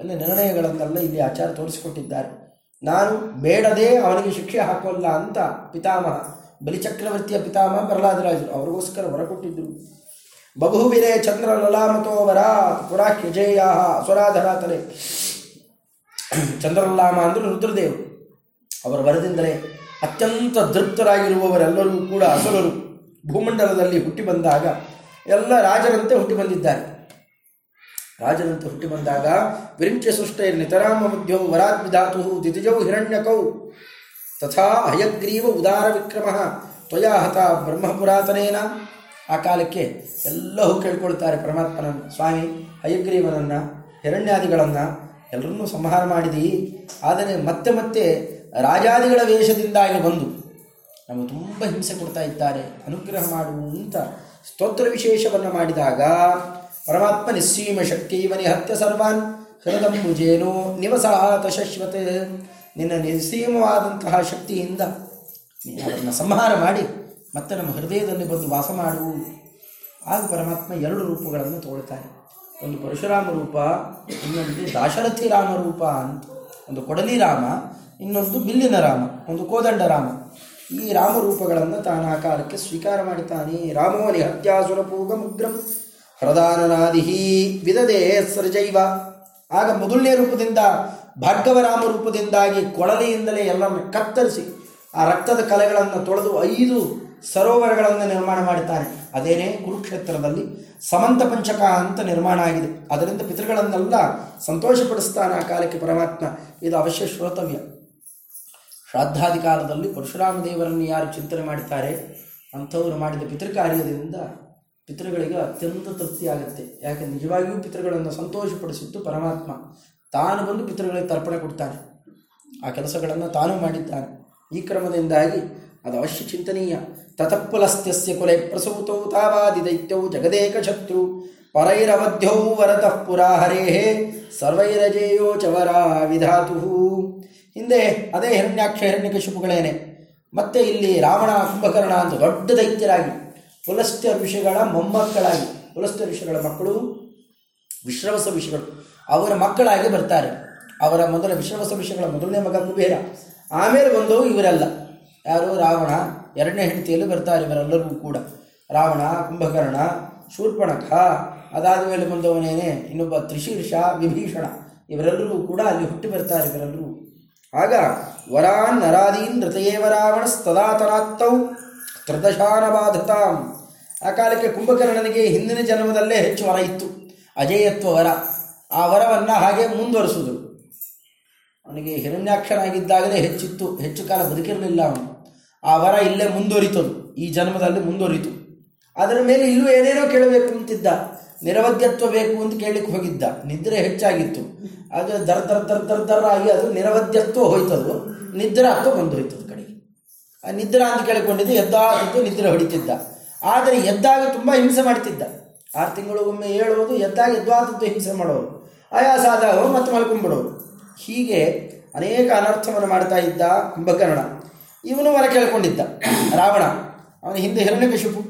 ಎಲ್ಲ ನಿರ್ಣಯಗಳನ್ನೆಲ್ಲ ಇಲ್ಲಿ ಆಚಾರ ತೋರಿಸಿಕೊಟ್ಟಿದ್ದಾರೆ. ನಾನು ಬೇಡದೆ ಅವನಿಗೆ ಶಿಕ್ಷೆ ಹಾಕೋಲ್ಲ ಅಂತ ಪಿತಾಮಹ, ಬಲಿಚಕ್ರವರ್ತಿಯ ಪಿತಾಮಹ ಪ್ರಹ್ಲಾದರಾಜರು ಅವರಿಗೋಸ್ಕರ ಹೊರ ಕೊಟ್ಟಿದ್ದರು ಬಹುವಿರೇ ಚಂದ್ರ ಲಲಾಮತೋವರ ಪುರಾಹ್ಯಜೇಯ ಅಸುರಾಧರ ತಲೆ ಚಂದ್ರಲಾಮ ಅಂದರೆ ರುದ್ರದೇವರು ಅವರ ವರದಿಂದಲೇ ಅತ್ಯಂತ ದೃಪ್ತರಾಗಿರುವವರೆಲ್ಲರೂ ಕೂಡ ಅಸುರರು ಭೂಮಂಡಲದಲ್ಲಿ ಹುಟ್ಟಿ ಬಂದಾಗ ಎಲ್ಲ ರಾಜರಂತೆ ಹುಟ್ಟಿ ಬಂದಿದ್ದಾರೆ. ರಾಜನಂತೆ ಹುಟ್ಟಿ ಬಂದಾಗ ವಿರಿಂಚ ಸೃಷ್ಟೈ ನಿತರಾಮ ಮಧ್ಯೌ ವರಾತ್ಮಿಧಾತು ದಿತಿಜೌ ಹಿರಣ್ಯಕೌ. ತಥಾ ಹಯಗ್ರೀವ ಉದಾರ ವಿಕ್ರಮ, ತ್ವಯಾ ಹತ ಬ್ರಹ್ಮಪುರಾತನೇನ ಆ ಕಾಲಕ್ಕೆ ಎಲ್ಲವೂ ಕೇಳ್ಕೊಳ್ತಾರೆ ಪರಮಾತ್ಮನನ್ನು, ಸ್ವಾಮಿ ಹಯಗ್ರೀವನನ್ನು ಹಿರಣ್ಯಾದಿಗಳನ್ನು, ಎಲ್ಲರನ್ನೂ ಸಂಹಾರ ಮಾಡಿದಿ. ಆದರೆ ಮತ್ತೆ ಮತ್ತೆ ರಾಜಾದಿಗಳ ವೇಷದಿಂದಾಗಿ ಬಂದು ನಮಗೆ ತುಂಬ ಹಿಂಸೆ ಕೊಡ್ತಾ ಇದ್ದಾರೆ. ಅನುಗ್ರಹ ಮಾಡು ಸ್ತೋತ್ರ ವಿಶೇಷವನ್ನು ಮಾಡಿದಾಗ ಪರಮಾತ್ಮ ನಿಸ್ಸೀಮ ಶಕ್ತಿವ ನಿಹತ್ಯ ಸರ್ವಾನ್ ಹೃದಂಬುಜೇನೋ ನಿವಸಾತ ಶಶ್ವತ್. ನಿನ್ನ ನಿಸ್ಸೀಮವಾದಂತಹ ಶಕ್ತಿಯಿಂದ ಅದನ್ನು ಸಂಹಾರ ಮಾಡಿ, ಮತ್ತೆ ನಮ್ಮ ಹೃದಯದಲ್ಲಿ ಬಂದು ವಾಸ ಮಾಡು. ಆಗ ಪರಮಾತ್ಮ ಎರಡು ರೂಪಗಳನ್ನು ತಗೊಳ್ತಾನೆ ಒಂದು ಪರಶುರಾಮ ರೂಪ, ಇನ್ನೊಂದು ದಾಶರಥಿ ರಾಮ ರೂಪ ಅಂತ. ಒಂದು ಕೊಡಲಿ ರಾಮ, ಇನ್ನೊಂದು ಬಿಲ್ಲಿನ ರಾಮ, ಒಂದು ಕೋದಂಡ ರಾಮ ಈ ರಾಮರೂಪಗಳನ್ನು ತಾನು ಆ ಕಾಲಕ್ಕೆ ಸ್ವೀಕಾರ ಮಾಡುತ್ತಾನೆ ರಾಮೋ ನಿಹತ್ಯಾಸುರಪೂಗ ಮುಗ್ರಂ ಹೃದಾನನಾದಿಹಿ ವಿದದೆ ಸೃಜೈವ. ಆಗ ಮೊದಲನೇ ರೂಪದಿಂದ ಭಾರ್ಗವರಾಮ ರೂಪದಿಂದಾಗಿ ಕೊಳಲೆಯಿಂದಲೇ ಎಲ್ಲರನ್ನು ಕತ್ತರಿಸಿ ಆ ರಕ್ತದ ಕಲೆಗಳನ್ನು ತೊಳೆದು ಐದು ಸರೋವರಗಳನ್ನು ನಿರ್ಮಾಣ ಮಾಡುತ್ತಾನೆ ಅದೇನೇ ಕುರುಕ್ಷೇತ್ರದಲ್ಲಿ ಸಮಂತ ಪಂಚಕ ಅಂತ ನಿರ್ಮಾಣ ಆಗಿದೆ. ಅದರಿಂದ ಪಿತೃಗಳನ್ನೆಲ್ಲ ಸಂತೋಷಪಡಿಸ್ತಾನೆ ಆ ಕಾಲಕ್ಕೆ ಪರಮಾತ್ಮ. ಇದು ಅವಶ್ಯ ಶ್ರೋತವ್ಯ. ಶ್ರಾದ್ದಾದಿ ಕಾಲದಲ್ಲಿ ಪರಶುರಾಮ ದೇವರನ್ನು ಯಾರು ಚಿಂತನೆ ಮಾಡ್ತಾರೆ ಅಂಥವರು ಮಾಡಿದ ಪಿತೃಕಾರ್ಯದಿಂದ ಪಿತೃಗಳಿಗೆ ಅತ್ಯಂತ ತೃಪ್ತಿಯಾಗುತ್ತೆ ಯಾಕೆ? ನಿಜವಾಗಿಯೂ ಪಿತೃಗಳನ್ನು ಸಂತೋಷಪಡಿಸಿತ್ತು ಪರಮಾತ್ಮ. ತಾನು ಬಂದು ಪಿತೃಗಳಿಗೆ ತರ್ಪಣೆ ಕೊಡ್ತಾನೆ. ಆ ಕೆಲಸಗಳನ್ನು ತಾನು ಮಾಡಿದ್ದಾನೆ. ಈ ಕ್ರಮದಿಂದಾಗಿ ಅದು ಅವಶ್ಯ ಚಿಂತನೀಯ. ತತಃಪುಲಸ್ತ್ಯಸ್ಯ ಕುಲೆ ಪ್ರಸೂತೌ ತಾವಾದಿ ದೈತ್ಯೌ ಜಗದೇಕ ಶತ್ರು ಪರೈರವಧ್ಯೌ ವರತಃ ಪುರಾ ಸರ್ವೈರಜೇಯೋ ಚವರ ವಿಧಾತು ಹಿಂದೆ ಅದೇ ಹಿರಣ್ಯಾಕ್ಷ ಹಿರಣ್ಯಕಶಿಪುಗಳೇನೆ ಮತ್ತೆ ಇಲ್ಲಿ ರಾವಣ ಕುಂಭಕರ್ಣ ಅಂತ ದೊಡ್ಡ ದೈತ್ಯರಾಗಿ ಪುಲಸ್ತ್ಯ ಋಷಿಗಳ ಮೊಮ್ಮಕ್ಕಳಾಗಿ ಪುಲಸ್ತ್ಯ ಋಷಿಗಳ ಮಕ್ಕಳು, ವಿಶ್ರವಸ ಋಷಿಗಳು, ಅವರ ಮಕ್ಕಳಾಗಿ ಬರ್ತಾರೆ. ಅವರ ಮೊದಲ ವಿಶ್ರವಸ ಋಷಿಗಳ ಮೊದಲನೇ ಮಗ ಕುಬೇರ. ಆಮೇಲೆ ಬಂದವು ಇವರೆಲ್ಲ. ಯಾರು? ರಾವಣ. ಎರಡನೇ ಹೆಂಡತಿಯಲ್ಲಿ ಬರ್ತಾರೆ ಇವರೆಲ್ಲರಿಗೂ ಕೂಡ. ರಾವಣ, ಕುಂಭಕರ್ಣ ಶೂರ್ಪಣಖ ಅದಾದ ಮೇಲೆ ಬಂದವನೇನೆ ಇನ್ನೊಬ್ಬ ತ್ರಿಶೀರ್ಷ, ವಿಭೀಷಣ. ಇವರೆಲ್ಲರಿಗೂ ಕೂಡ ಅಲ್ಲಿ ಹುಟ್ಟಿ ಬರ್ತಾರೆ ಇವರೆಲ್ಲರೂ. ಆಗ ವರಾನ್ ನರಾದೀನ್ ನೃತಯೇವ ರಾವಣಸ್ತದಾತನಾತ್ತೌ ತ್ರದಶಾನ ಬಾಧತಾಂ ಆ ಕಾಲಕ್ಕೆ ಕುಂಭಕರ್ಣನಿಗೆ ಹಿಂದಿನ ಜನ್ಮದಲ್ಲೇ ಹೆಚ್ಚು ವರ ಇತ್ತು. ಅಜೇಯತ್ವ ವರ. ಆ ವರವನ್ನು ಹಾಗೆ ಮುಂದುವರಿಸುವುದು. ಅವನಿಗೆ ಹಿರಣ್ಯಾಕ್ಷನಾಗಿದ್ದಾಗಲೇ ಹೆಚ್ಚಿತ್ತು. ಹೆಚ್ಚು ಕಾಲ ಬದುಕಿರಲಿಲ್ಲ ಅವನು. ಆ ವರ ಇಲ್ಲೇ ಮುಂದುವರಿತದು. ಈ ಜನ್ಮದಲ್ಲಿ ಮುಂದುವರಿತು. ಅದರ ಮೇಲೆ ಇಲ್ಲೂ ಏನೇನೋ ಕೇಳಬೇಕು ಅಂತಿದ್ದ. ನಿರವಧ್ಯತ್ವ ಬೇಕು ಅಂತ ಕೇಳಲಿಕ್ಕೆ ಹೋಗಿದ್ದ. ನಿದ್ರೆ ಹೆಚ್ಚಾಗಿತ್ತು. ಅದು ದರ ದರ ದರ ದರ ದರ ಆಗಿ ಅದು ನಿರವಧ್ಯತ್ವ ಹೋಯ್ತದು. ನಿದ್ರಾತ್ವ ಬಂದು ಹೋಯ್ತದ ಕಡೆಗೆ. ಆ ನಿದ್ರಾ ಅಂತ ಕೇಳಿಕೊಂಡಿದ್ದು ಎದ್ದಾಗಿದ್ದು ನಿದ್ರೆ ಹೊಡಿತಿದ್ದ. ಆದರೆ ಎದ್ದಾಗ ತುಂಬ ಹಿಂಸೆ ಮಾಡ್ತಿದ್ದ. ಆರು ತಿಂಗಳು ಒಮ್ಮೆ ಹೇಳುವುದು, ಎದ್ದಾಗ ಎದ್ದಾದದ್ದು ಹಿಂಸೆ ಮಾಡೋರು ಆಯಾಸ ಆದಾಗ ಮತ್ತೆ ಮಲ್ಕೊಂಡ್ಬಿಡೋರು ಹೀಗೆ ಅನೇಕ ಅನರ್ಥವನ್ನು ಮಾಡ್ತಾ ಇದ್ದ ಕುಂಭಕರ್ಣ. ಇವನು ವರ ಕೇಳ್ಕೊಂಡಿದ್ದ. ರಾವಣ, ಅವನ ಹಿಂದೆ ಹಿರಣ್ಯಕಶಿಪು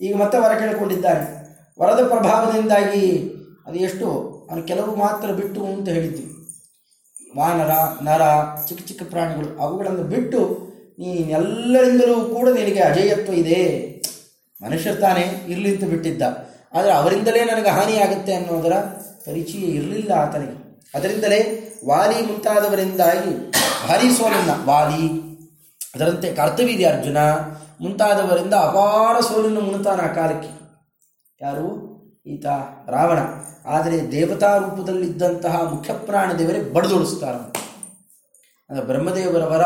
ಈಗ ಮತ್ತೆ ವರ ಕೇಳಿಕೊಂಡಿದ್ದಾನೆ. ವರದ ಪ್ರಭಾವದಿಂದಾಗಿ ಅದು ಎಷ್ಟು? ಅವನು ಕೆಲವು ಮಾತ್ರ ಬಿಟ್ಟು ಅಂತ ಹೇಳಿದ್ವಿ. ವಾನರ ನರ ಚಿಕ್ಕ ಚಿಕ್ಕ ಪ್ರಾಣಿಗಳು, ಅವುಗಳನ್ನು ಬಿಟ್ಟು ನೀನೆಲ್ಲರಿಂದಲೂ ಕೂಡ ನಿನಗೆ ಅಜೇಯತ್ವ ಇದೆ. ಮನುಷ್ಯರು ತಾನೇ ಇರಲಿ ಅಂತ ಬಿಟ್ಟಿದ್ದ. ಆದರೆ ಅವರಿಂದಲೇ ನನಗೆ ಹಾನಿಯಾಗುತ್ತೆ ಅನ್ನೋದರ ಪರಿಚಯ ಇರಲಿಲ್ಲ ಆತನಿಗೆ. ಅದರಿಂದಲೇ ವಾಲಿ ಮುಂತಾದವರಿಂದಾಗಿ ಭಾರಿ ವಾಲಿ. ಅದರಂತೆ ಕರ್ತವ್ಯ ಅರ್ಜುನ. ಮುಂತಾದವರಿಂದ ಅಪಾರ ಸೋಲನ್ನು ಮುಣುತಾನ ಆ ಕಾಲಕ್ಕೆ. ಯಾರು? ಈತ ರಾವಣ. ಆದರೆ ದೇವತಾ ರೂಪದಲ್ಲಿದ್ದಂತಹ ಮುಖ್ಯ ಪ್ರಾಣ ದೇವರೇ ಬಡಿದೊಳಿಸ್ತಾರೆ ಅಂದರೆ ಬ್ರಹ್ಮದೇವರ ವರ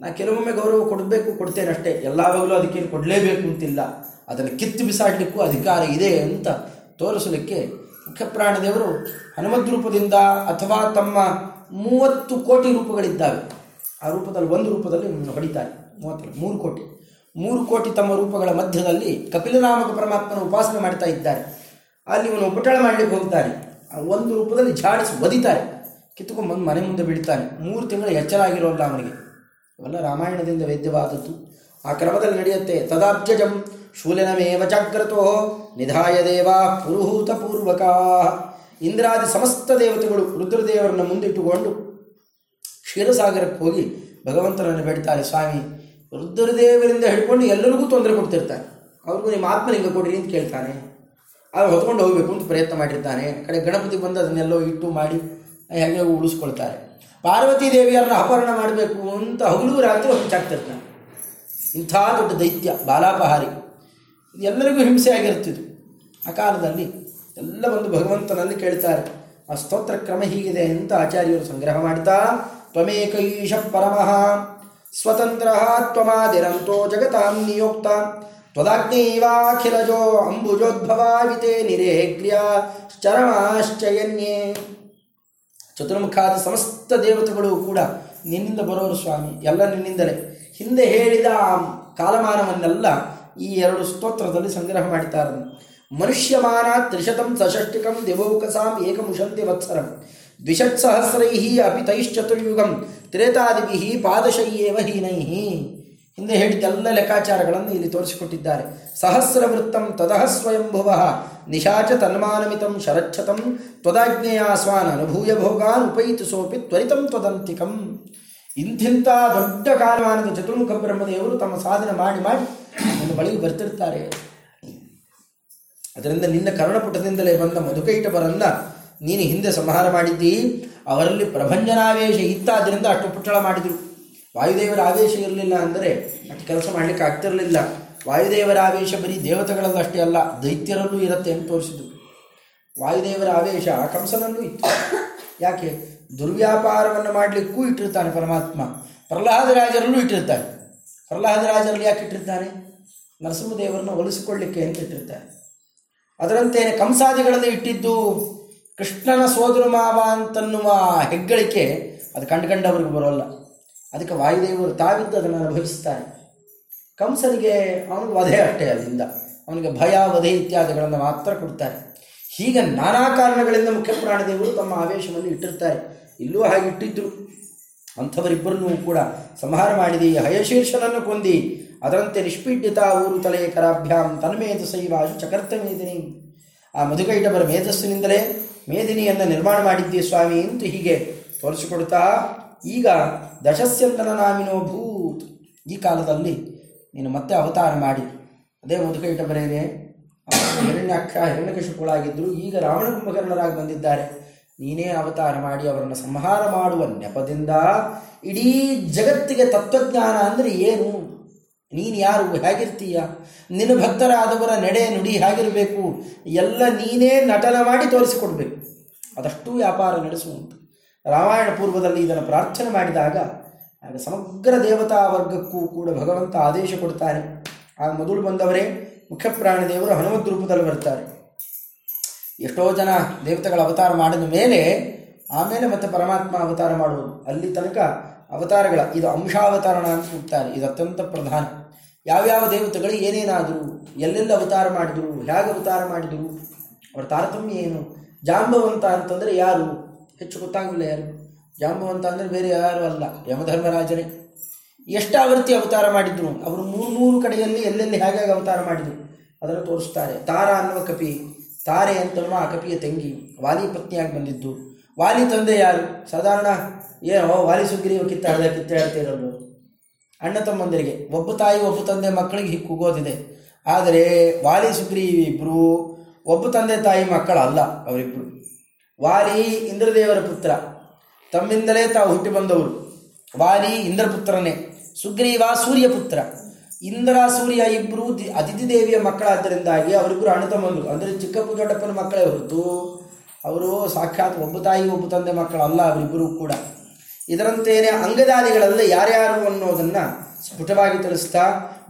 ನಾ ಕೆಲವೊಮ್ಮೆ ಗೌರವ ಕೊಡಬೇಕು, ಕೊಡ್ತೇನೆ ಅಷ್ಟೇ. ಎಲ್ಲಾವಾಗಲೂ ಅದಕ್ಕೇನು ಕೊಡಲೇಬೇಕು ಅಂತಿಲ್ಲ. ಅದನ್ನು ಕಿತ್ತು ಬಿಸಾಡಲಿಕ್ಕೂ ಅಧಿಕಾರ ಇದೆ ಅಂತ ತೋರಿಸಲಿಕ್ಕೆ ಮುಖ್ಯ ಪ್ರಾಣದೇವರು ಹನುಮದ್ ರೂಪದಿಂದ ಅಥವಾ ತಮ್ಮ ಮೂವತ್ತು ಕೋಟಿ ರೂಪಗಳಿದ್ದಾವೆ. ಆ ರೂಪದಲ್ಲಿ ಒಂದು ರೂಪದಲ್ಲಿ ಹೊಡಿತಾರೆ ಮೂವತ್ತು ಮೂರು ಕೋಟಿ. ಮೂರು ಕೋಟಿ ತಮ್ಮ ರೂಪಗಳ ಮಧ್ಯದಲ್ಲಿ ಕಪಿಲರಾಮಕ ಪರಮಾತ್ಮನ ಉಪಾಸನೆ ಮಾಡ್ತಾ ಇದ್ದಾರೆ. ಅಲ್ಲಿ ಇವನು ಉಪಟಳ ಮಾಡಲಿಕ್ಕೆ ಹೋಗ್ತಾನೆ. ಒಂದು ರೂಪದಲ್ಲಿ ಝಾಡಿಸಿ ಒದಿತಾರೆ. ಕಿತ್ತುಕೊಂಡ್ಬಂದು ಮನೆ ಮುಂದೆ ಬಿಡ್ತಾನೆ ಮೂರು ತಿಂಗಳು ಎಚ್ಚರ ಆಗಿರೋಲ್ಲ ಅವನಿಗೆ. ಇವೆಲ್ಲ ರಾಮಾಯಣದಿಂದ ವೇದ್ಯವಾದದ್ದು. ಆ ಕ್ರಮದಲ್ಲಿ ನಡೆಯುತ್ತೆ. ತದಾಬ್ಜಜಂ ಶೂಲನಮೇವ ಜಾಗ್ರತೋ ನಿಧಾಯ ದೇವಾ ಪುರುಹೂತ ಪೂರ್ವಕ. ಇಂದ್ರಾದಿ ಸಮಸ್ತ ದೇವತೆಗಳು ರುದ್ರದೇವರನ್ನು ಮುಂದಿಟ್ಟುಕೊಂಡು ಕ್ಷೀರಸಾಗರಕ್ಕೆ ಹೋಗಿ ಭಗವಂತನನ್ನು ಬೇಡ್ತಾರೆ. ಸ್ವಾಮಿ ರುದ್ರದೇವರಿಂದ ಹಿಡ್ಕೊಂಡು ಎಲ್ಲರಿಗೂ ತೊಂದರೆ ಕೊಡ್ತಿರ್ತಾನೆ ಅವ್ರಿಗೂ ನಿಮ್ಮ ಆತ್ಮಲಿಂಗ ಕೊಡಿರಿ ಅಂತ ಕೇಳ್ತಾನೆ. ಅವ್ರು ಹೊತ್ಕೊಂಡು ಹೋಗಬೇಕು ಅಂತ ಪ್ರಯತ್ನ ಮಾಡಿರ್ತಾನೆ. ಕಡೆ ಗಣಪತಿ ಬಂದು ಅದನ್ನೆಲ್ಲೋ ಇಟ್ಟು ಮಾಡಿ ಹೇಗೆ ಉಳಿಸ್ಕೊಳ್ತಾರೆ. ಪಾರ್ವತಿ ದೇವಿಯರನ್ನ ಅಪಹರಣ ಮಾಡಬೇಕು ಅಂತ ಹಗಲು ರಾತ್ರಿ ಹೊಂಚಾಗ್ತಿರ್ತಾನೆ ಇಂಥ ದೊಡ್ಡ ದೈತ್ಯ, ಬಾಲಾಪಹಾರಿ. ಎಲ್ಲರಿಗೂ ಹಿಂಸೆ ಆಗಿರ್ತಿದ್ರು ಆ ಕಾಲದಲ್ಲಿ ಎಲ್ಲ ಬಂದು ಭಗವಂತನಲ್ಲಿ ಕೇಳ್ತಾರೆ, ಆ ಸ್ತೋತ್ರ ಕ್ರಮ ಹೀಗಿದೆ ಅಂತ ಆಚಾರ್ಯರು ಸಂಗ್ರಹ ಮಾಡ್ತಾ ತ್ವಮೇಕ ಈಶ ಪರಮಃ. ಸ್ವತಂತ್ರ ತ್ವಮಾದಿರಂತೋ ಜಗತಾಂ ನಿಯೋಕ್ತ. ತ್ವದಾಜ್ಞೈವಾಖಿಲಜೋ ಅಂಬುಜೋದ್ಭವಾವಿತೆ ನಿರೇಗ್ರ್ಯ ಚರಮಾಶ್ಚಯನ್ಯೇ ಚತುರ್ಮುಖಾದ ಸಮಸ್ತ ದೇವತೆಗಳು ಕೂಡ ನಿನ್ನಿಂದ ಬರೋರು ಸ್ವಾಮಿ, ಎಲ್ಲ ನಿನ್ನಿಂದಲೇ. ಹಿಂದೆ ಹೇಳಿದ ಕಾಲಮಾನವನ್ನೆಲ್ಲ ಈ ಎರಡು ಸ್ತೋತ್ರದಲ್ಲಿ ಸಂಗ್ರಹ ಮಾಡಿದ್ದಾರೆ. ಮನುಷ್ಯಮಾನ ತ್ರಿಶತಂ ಸಷಷ್ಟಿಕಂ ದೇವೋಕಸಾಂ ಏಕಮುಷಂತಿ ವತ್ಸರಂ. ದ್ವಿಷತ್ಸಹಸ್ರೈ ಅಪಿ ತೈಶ್ಚತುರ್ಯುಗಂ ತ್ರೇತಾದಿಭಿ ಪಾದಶೈಯೇವ ಹೀನೈ ಹಿಂದೆ ಹೇಳಿದ್ದೆಲ್ಲ ಲೆಕ್ಕಾಚಾರಗಳನ್ನು ಇಲ್ಲಿ ತೋರಿಸಿಕೊಟ್ಟಿದ್ದಾರೆ. ಸಹಸ್ರ ವೃತ್ತಂ ತದಹ ಸ್ವಯಂಭುವ ನಿಶಾಚ ತನ್ಮಾನಮಿತಂ ಶರಚ್ಛತಂ ತ್ವದಾಜ್ಞೆಯ ಸ್ವಾನ್ ಅನುಭೂಯ ಭೋಗಾನ್ ಉಪೈತು ಸೋಪಿ ತ್ವರಿತಂ ತ್ವದಂತಿಕಂ. ಇಂಥಿಂಥ ದೊಡ್ಡ ಕಾಲಮಾನದ ಚತುರ್ಮುಖ ಬ್ರಹ್ಮದೇವರು ತಮ್ಮ ಸಾಧನೆ ಮಾಡಿ ಮಾಡಿ ನನ್ನ ಬಳಿಗೆ ಬರ್ತಿರ್ತಾರೆ. ಅದರಿಂದ ನಿನ್ನ ಕರ್ಣಪುಟದಿಂದಲೇ ಬಂದ ಮಧುಕೈಟವರನ್ನ ನೀನು ಹಿಂದೆ ಸಂಹಾರ ಮಾಡಿದ್ದೀ, ಅವರಲ್ಲಿ ಪ್ರಭಂಜನಾವೇಶ ಇತ್ತಾದ್ದರಿಂದ ಅಷ್ಟು ಪುಟ್ಟಳ ಮಾಡಿದರು. ವಾಯುದೇವರ ಆವೇಶ ಇರಲಿಲ್ಲ ಅಂದರೆ ಅಷ್ಟು ಕೆಲಸ ಮಾಡಲಿಕ್ಕೆ ಆಗ್ತಿರಲಿಲ್ಲ. ವಾಯುದೇವರ ಆವೇಶ ಬರೀ ದೇವತೆಗಳಲ್ಲಷ್ಟೇ ಅಲ್ಲ, ದೈತ್ಯರಲ್ಲೂ ಇರುತ್ತೆ ಅಂತ ತೋರಿಸಿದ್ರು. ವಾಯುದೇವರ ಆವೇಶ ಕಂಸನಲ್ಲೂ ಇತ್ತು. ಯಾಕೆ? ದುರ್ವ್ಯಾಪಾರವನ್ನು ಮಾಡಲಿಕ್ಕೂ ಇಟ್ಟಿರ್ತಾನೆ ಪರಮಾತ್ಮ. ಪ್ರಹ್ಲಾದರಾಜರಲ್ಲೂ ಇಟ್ಟಿರ್ತಾನೆ. ಪ್ರಹ್ಲಾದರಾಜರಲ್ಲಿ ಯಾಕೆ ಇಟ್ಟಿರ್ತಾನೆ? ನರಸಿಂಹದೇವರನ್ನು ಒಲಿಸಿಕೊಳ್ಳಿಕ್ಕೆ ಅಂತ ಇಟ್ಟಿರ್ತಾರೆ ಅದರಂತೆಯೇ ಕಂಸಾದಿಗಳಲ್ಲಿ ಇಟ್ಟಿದ್ದು ಕೃಷ್ಣನ ಸೋದರ ಮಾವ ಅಂತನ್ನುವ ಹೆಗ್ಗಳಿಕೆ ಅದು ಕಂಡುಕಂಡವ್ರಿಗೆ ಬರೋಲ್ಲ. ಅದಕ್ಕೆ ವಾಯುದೇವರು ತಾವಿದ್ದು ಅದನ್ನು ಅನುಭವಿಸ್ತಾರೆ. ಕಂಸನಿಗೆ ಅವನಿಗೆ ವಧೆ ಅಷ್ಟೇ ಅದರಿಂದ ಅವನಿಗೆ ಭಯ, ವಧೆ ಇತ್ಯಾದಿಗಳನ್ನು ಮಾತ್ರ ಕೊಡ್ತಾರೆ. ಹೀಗೆ ನಾನಾ ಕಾರಣಗಳಿಂದ ಮುಖ್ಯ ಪ್ರಾಣದೇವರು ತಮ್ಮ ಆವೇಶವನ್ನು ಇಟ್ಟಿರ್ತಾರೆ. ಇಲ್ಲೂ ಹಾಗೆ ಇಟ್ಟಿದ್ದರು ಅಂಥವರಿಬ್ಬರನ್ನೂ ಕೂಡ ಸಂಹಾರ ಮಾಡಿದಿ. ಹಯಶೀರ್ಷನನ್ನು ಕೊಂದಿ. ಅದರಂತೆ ನಿಷ್ಪೀಡಿತ ಊರು ತಲೆಯ ಕರಾಭ್ಯಾಂ ತನ್ಮೇಧ ಸೈವಾಶು ಚಕರ್ತ ಮೇದಿನಿ. ಆ ಮಧುಕೈಟವರ ಮೇಧಸ್ಸಿನಿಂದಲೇ ಮೇದಿನಿಯನ್ನು ನಿರ್ಮಾಣ ಮಾಡಿದ್ದೆ ಸ್ವಾಮಿ ಅಂತ ಹೀಗೆ ತೋರಿಸಿಕೊಡ್ತಾ ಈಗ ದಶಸ್ಯಂತನ ನಾಮಿನೋ ಭೂತ್, ಈ ಕಾಲದಲ್ಲಿ ನೀನು ಮತ್ತೆ ಅವತಾರ ಮಾಡಿ. ಅದೇ ಮಧುಕೈಟವರೇನೆ ಹಿರಣ್ಯಾಕ್ಷ ಹಿರಣ್ಯಕಶಿಪುಳಾಗಿದ್ದರು ಈಗ ರಾವಣ ಕುಂಭಕರ್ಣರಾಗಿ ಬಂದಿದ್ದಾರೆ. ನೀನೇ ಅವತಾರ ಮಾಡಿ ಅವರನ್ನು ಸಂಹಾರ ಮಾಡುವ ನೆಪದಿಂದ ಇಡೀ ಜಗತ್ತಿಗೆ ತತ್ವಜ್ಞಾನ ಅಂದರೆ ಏನು? ನೀನು ಯಾರು, ಹೇಗಿರ್ತೀಯ? ನಿನ್ನ ಭಕ್ತರಾದವರ ನಡೆ ನುಡಿ ಹೇಗಿರಬೇಕು? ಎಲ್ಲ ನೀನೇ ನಟನ ಮಾಡಿ ತೋರಿಸಿಕೊಡ್ಬೇಕು. ಅದಷ್ಟು ವ್ಯಾಪಾರ ನಡೆಸುವಂತ ರಾಮಾಯಣ ಪೂರ್ವದಲ್ಲಿ ಇದನ್ನು ಪ್ರಾರ್ಥನೆ ಮಾಡಿದಾಗ, ಆಗ ಸಮಗ್ರ ದೇವತಾ ವರ್ಗಕ್ಕೂ ಕೂಡ ಭಗವಂತ ಆದೇಶ ಕೊಡ್ತಾನೆ. ಆಗ ಮೊದಲು ಬಂದವರೇ ಮುಖ್ಯ ದೇವರು ಹನುಮದ್ ರೂಪದಲ್ಲಿ ಬರ್ತಾರೆ. ಎಷ್ಟೋ ಜನ ದೇವತೆಗಳ ಅವತಾರ ಮಾಡಿದ ಮೇಲೆ, ಆಮೇಲೆ ಮತ್ತೆ ಪರಮಾತ್ಮ ಅವತಾರ ಮಾಡುವುದು ಅಲ್ಲಿ ತನಕ ಅವತಾರಗಳ, ಇದು ಅಂಶಾವತಾರಣ ಅಂತ ಹೋಗ್ತಾರೆ ಇದು ಅತ್ಯಂತ ಪ್ರಧಾನ. ಯಾವ್ಯಾವ ದೇವತೆಗಳು ಏನೇನಾದರು, ಎಲ್ಲೆಲ್ಲ ಅವತಾರ ಮಾಡಿದರು, ಹೇಗೆ ಅವತಾರ ಮಾಡಿದರು, ಅವರ ತಾರತಮ್ಯ ಏನು? ಜಾಂಬವಂತ ಅಂತಂದರೆ ಯಾರು? ಹೆಚ್ಚು ಗೊತ್ತಾಗಲಿಲ್ಲ ಯಾರು. ಜಾಂಬವಂತ ಅಂದರೆ ಬೇರೆ ಯಾರು ಅಲ್ಲ ಯಮಧರ್ಮರಾಜನೇ ಎಷ್ಟು ಆವೃತ್ತಿ ಅವತಾರ ಮಾಡಿದ್ರು, ಅವರು ಮೂರು ಮೂರು ಕಡೆಯಲ್ಲಿ ಎಲ್ಲೆಲ್ಲಿ ಹೇಗೆ ಅವತಾರ ಮಾಡಿದರು, ಅದನ್ನು ತೋರಿಸ್ತಾರೆ. ತಾರ ಅನ್ನುವ ಕಪಿ, ತಾರೆ ಅಂತನ್ನುವ ಆ ಕಪಿಯ ತಂಗಿ, ವಾಲಿ ಪತ್ನಿಯಾಗಿ ಬಂದಿದ್ದು. ವಾಲಿ ತಂದೆ ಯಾರು? ಸಾಧಾರಣ ಏನೋ ವಾಲಿ ಸುಗ್ರೀವ ಕಿತ್ತಾಡ್ದ ಕಿತ್ತಾಡ್ತಿರಲ್ವ ಅಣ್ಣ ತಮ್ಮಂದಿರಿಗೆ, ಒಬ್ಬ ತಾಯಿ, ಒಬ್ಬ ತಂದೆ ಮಕ್ಕಳಿಗೆ ಹಿಕ್ಕುಗೋದಿದೆ ಆದರೆ ವಾಲಿ ಸುಗ್ರೀವಿ ಇಬ್ಬರು ಒಬ್ಬ ತಂದೆ ತಾಯಿ ಮಕ್ಕಳಲ್ಲ ಅವರಿಬ್ಬರು ವಾಲಿ ಇಂದ್ರದೇವರ ಪುತ್ರ. ತಮ್ಮಿಂದಲೇ ತಾವು ಹುಟ್ಟಿ ಬಂದವರು. ವಾಲಿ ಇಂದ್ರಪುತ್ರನೇ. ಸುಗ್ರೀವ ಸೂರ್ಯಪುತ್ರ ಇಂದ್ರ, ಸೂರ್ಯ ಇಬ್ಬರು ಅತಿಥಿ ದೇವಿಯ ಮಕ್ಕಳಾದ್ದರಿಂದಾಗಿ ಅವರಿಬ್ಬರು ಅಣ್ಣ ತಮ್ಮಂದರು. ಅಂದರೆ ಚಿಕ್ಕಪ್ಪ, ದೊಡ್ಡಪ್ಪನ ಮಕ್ಕಳೇ ಹೊರತು, ಅವರು ಸಾಕ್ಷಾತ್ ಒಬ್ಬ ತಾಯಿ, ಒಬ್ಬ ತಂದೆ ಮಕ್ಕಳಲ್ಲ ಅವರಿಬ್ಬರು ಕೂಡ. ಇದರಂತೆಯೇ ಅಂಗದಾದಿಗಳಲ್ಲಿ ಯಾರ್ಯಾರು ಅನ್ನೋದನ್ನು ಸ್ಫುಟವಾಗಿ ತಿಳಿಸ್ತಾ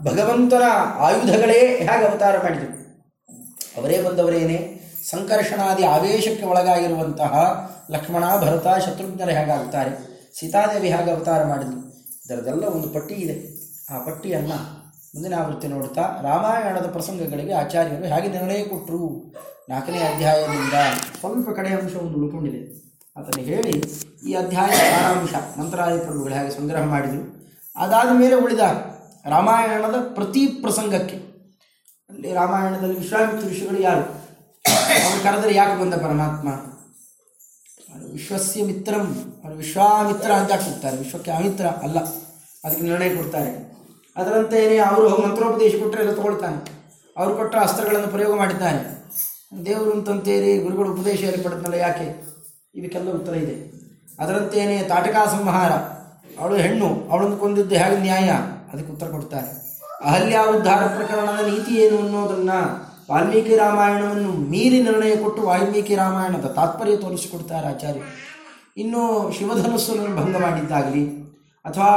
ಭಗವಂತನ ಆಯುಧಗಳೇ ಹೇಗೆ ಅವತಾರ ಮಾಡಿದರು. ಅವರೇ ಬಂದವರೇನೆ? ಸಂಕರ್ಷಣಾದಿ ಆವೇಶಕ್ಕೆ ಒಳಗಾಗಿರುವಂತಹ ಲಕ್ಷ್ಮಣ, ಭರತ, ಶತ್ರುಘ್ನರು ಹೇಗಾಗುತ್ತಾರೆ ಸೀತಾದೇವಿ ಹೇಗೆ ಅವತಾರ ಮಾಡಿದ್ರು? ಇದರದೆಲ್ಲ ಒಂದು ಪಟ್ಟಿ ಇದೆ. ಆ ಪಟ್ಟಿಯನ್ನು ಮುಂದಿನ ಆವೃತ್ತಿ ನೋಡ್ತಾ ರಾಮಾಯಣದ ಪ್ರಸಂಗಗಳಿಗೆ ಆಚಾರ್ಯರು ಹೇಗೆ ನಿರ್ಣಯ ಕೊಟ್ಟರು ನಾಲ್ಕನೇ ಅಧ್ಯಾಯದಿಂದ ಸ್ವಲ್ಪ ಕಡೆ ಅಂಶವನ್ನು ಉಳ್ಕೊಂಡಿದೆ. ಅದನ್ನು ಹೇಳಿ ಈ ಅಧ್ಯಾಯ ಸಾರಾಂಶ ಮಂತ್ರಾದಿ ಪ್ರಭುಗಳು ಹೇಗೆ ಸಂಗ್ರಹ ಮಾಡಿದರು ಅದಾದ ಮೇಲೆ ಉಳಿದ ರಾಮಾಯಣದ ಪ್ರತಿ ಪ್ರಸಂಗಕ್ಕೆ, ಅಲ್ಲಿ ರಾಮಾಯಣದಲ್ಲಿ ವಿಶ್ವಾಮಿತ್ರ ಋಷಿಗಳು ಯಾರು? ಅವರು ಕರೆದರೆ ಯಾಕೆ ಬಂದ ಪರಮಾತ್ಮ? ವಿಶ್ವಸ್ಯ ಮಿತ್ರಂ ಅವರು ವಿಶ್ವಾಮಿತ್ರ ಅಂತ ಕೊಡ್ತಾರೆ ವಿಶ್ವಕ್ಕೆ ಅಮಿತ್ರ ಅಲ್ಲ, ಅದಕ್ಕೆ ನಿರ್ಣಯ ಕೊಡ್ತಾರೆ. ಅದರಂತೆಯೇ ಅವರು ಮಂತ್ರೋಪದೇಶ ಕೊಟ್ಟರೆ ಎಲ್ಲ ತಗೊಳ್ತಾನೆ. ಅವರು ಕೊಟ್ಟರೆ ಅಸ್ತ್ರಗಳನ್ನು ಪ್ರಯೋಗ ಮಾಡಿದ್ದಾನೆ ದೇವರು ಅಂತಂತೇರಿ ಗುರುಗಳು ಉಪದೇಶ ಏರ್ಪಡುತ್ತಲ್ಲ ಯಾಕೆ? ಇದಕ್ಕೆಲ್ಲ ಉತ್ತರ ಇದೆ. ಅದರಂತೇನೆ ತಾಟಕಾ ಸಂಹಾರ. ಅವಳು ಹೆಣ್ಣು ಅವಳನ್ನು ಕೊಂದಿದ್ದು ಹೇಗೆ ನ್ಯಾಯ? ಅದಕ್ಕೆ ಉತ್ತರ ಕೊಡ್ತಾರೆ. ಅಹಲ್ಯ ಉದ್ಧಾರ ಪ್ರಕರಣದ ನೀತಿ ಏನು ಅನ್ನೋದನ್ನು ವಾಲ್ಮೀಕಿ ರಾಮಾಯಣವನ್ನು ಮೀರಿ ನಿರ್ಣಯ ಕೊಟ್ಟು ವಾಲ್ಮೀಕಿ ರಾಮಾಯಣದ ತಾತ್ಪರ್ಯ ತೋರಿಸಿಕೊಡ್ತಾರೆ ಆಚಾರ್ಯ. ಇನ್ನು ಶಿವಧನುಸ್ಸನ್ನು ಭಂಗ ಮಾಡಿದ್ದಾಗಲಿ, ಅಥವಾ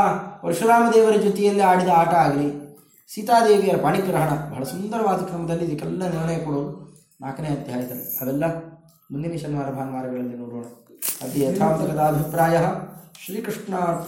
ಪರಶುರಾಮ ದೇವರ ಜೊತೆಯಲ್ಲಿ ಆಡಿದ ಆಟ ಆಗಲಿ, ಸೀತಾದೇವಿಯರ ಪಾಣಿಗ್ರಹಣ ಬಹಳ ಸುಂದರವಾದ ಕ್ರಮದಲ್ಲಿ ಇದಕ್ಕೆಲ್ಲ ನಿರ್ಣಯ ಕೊಡೋದು ನಾಲ್ಕನೇ ಅಧ್ಯಾಯದಲ್ಲಿ. ಅವೆಲ್ಲ ಮುಂದಿನ ಶನಿವಾರ ಭಾನುವಾರಗಳಲ್ಲಿ ನೋಡೋಣ. ಅತಿ ಯಥಾಂತಗದ ಅಭಿಪ್ರಾಯ ಶ್ರೀಕೃಷ್ಣ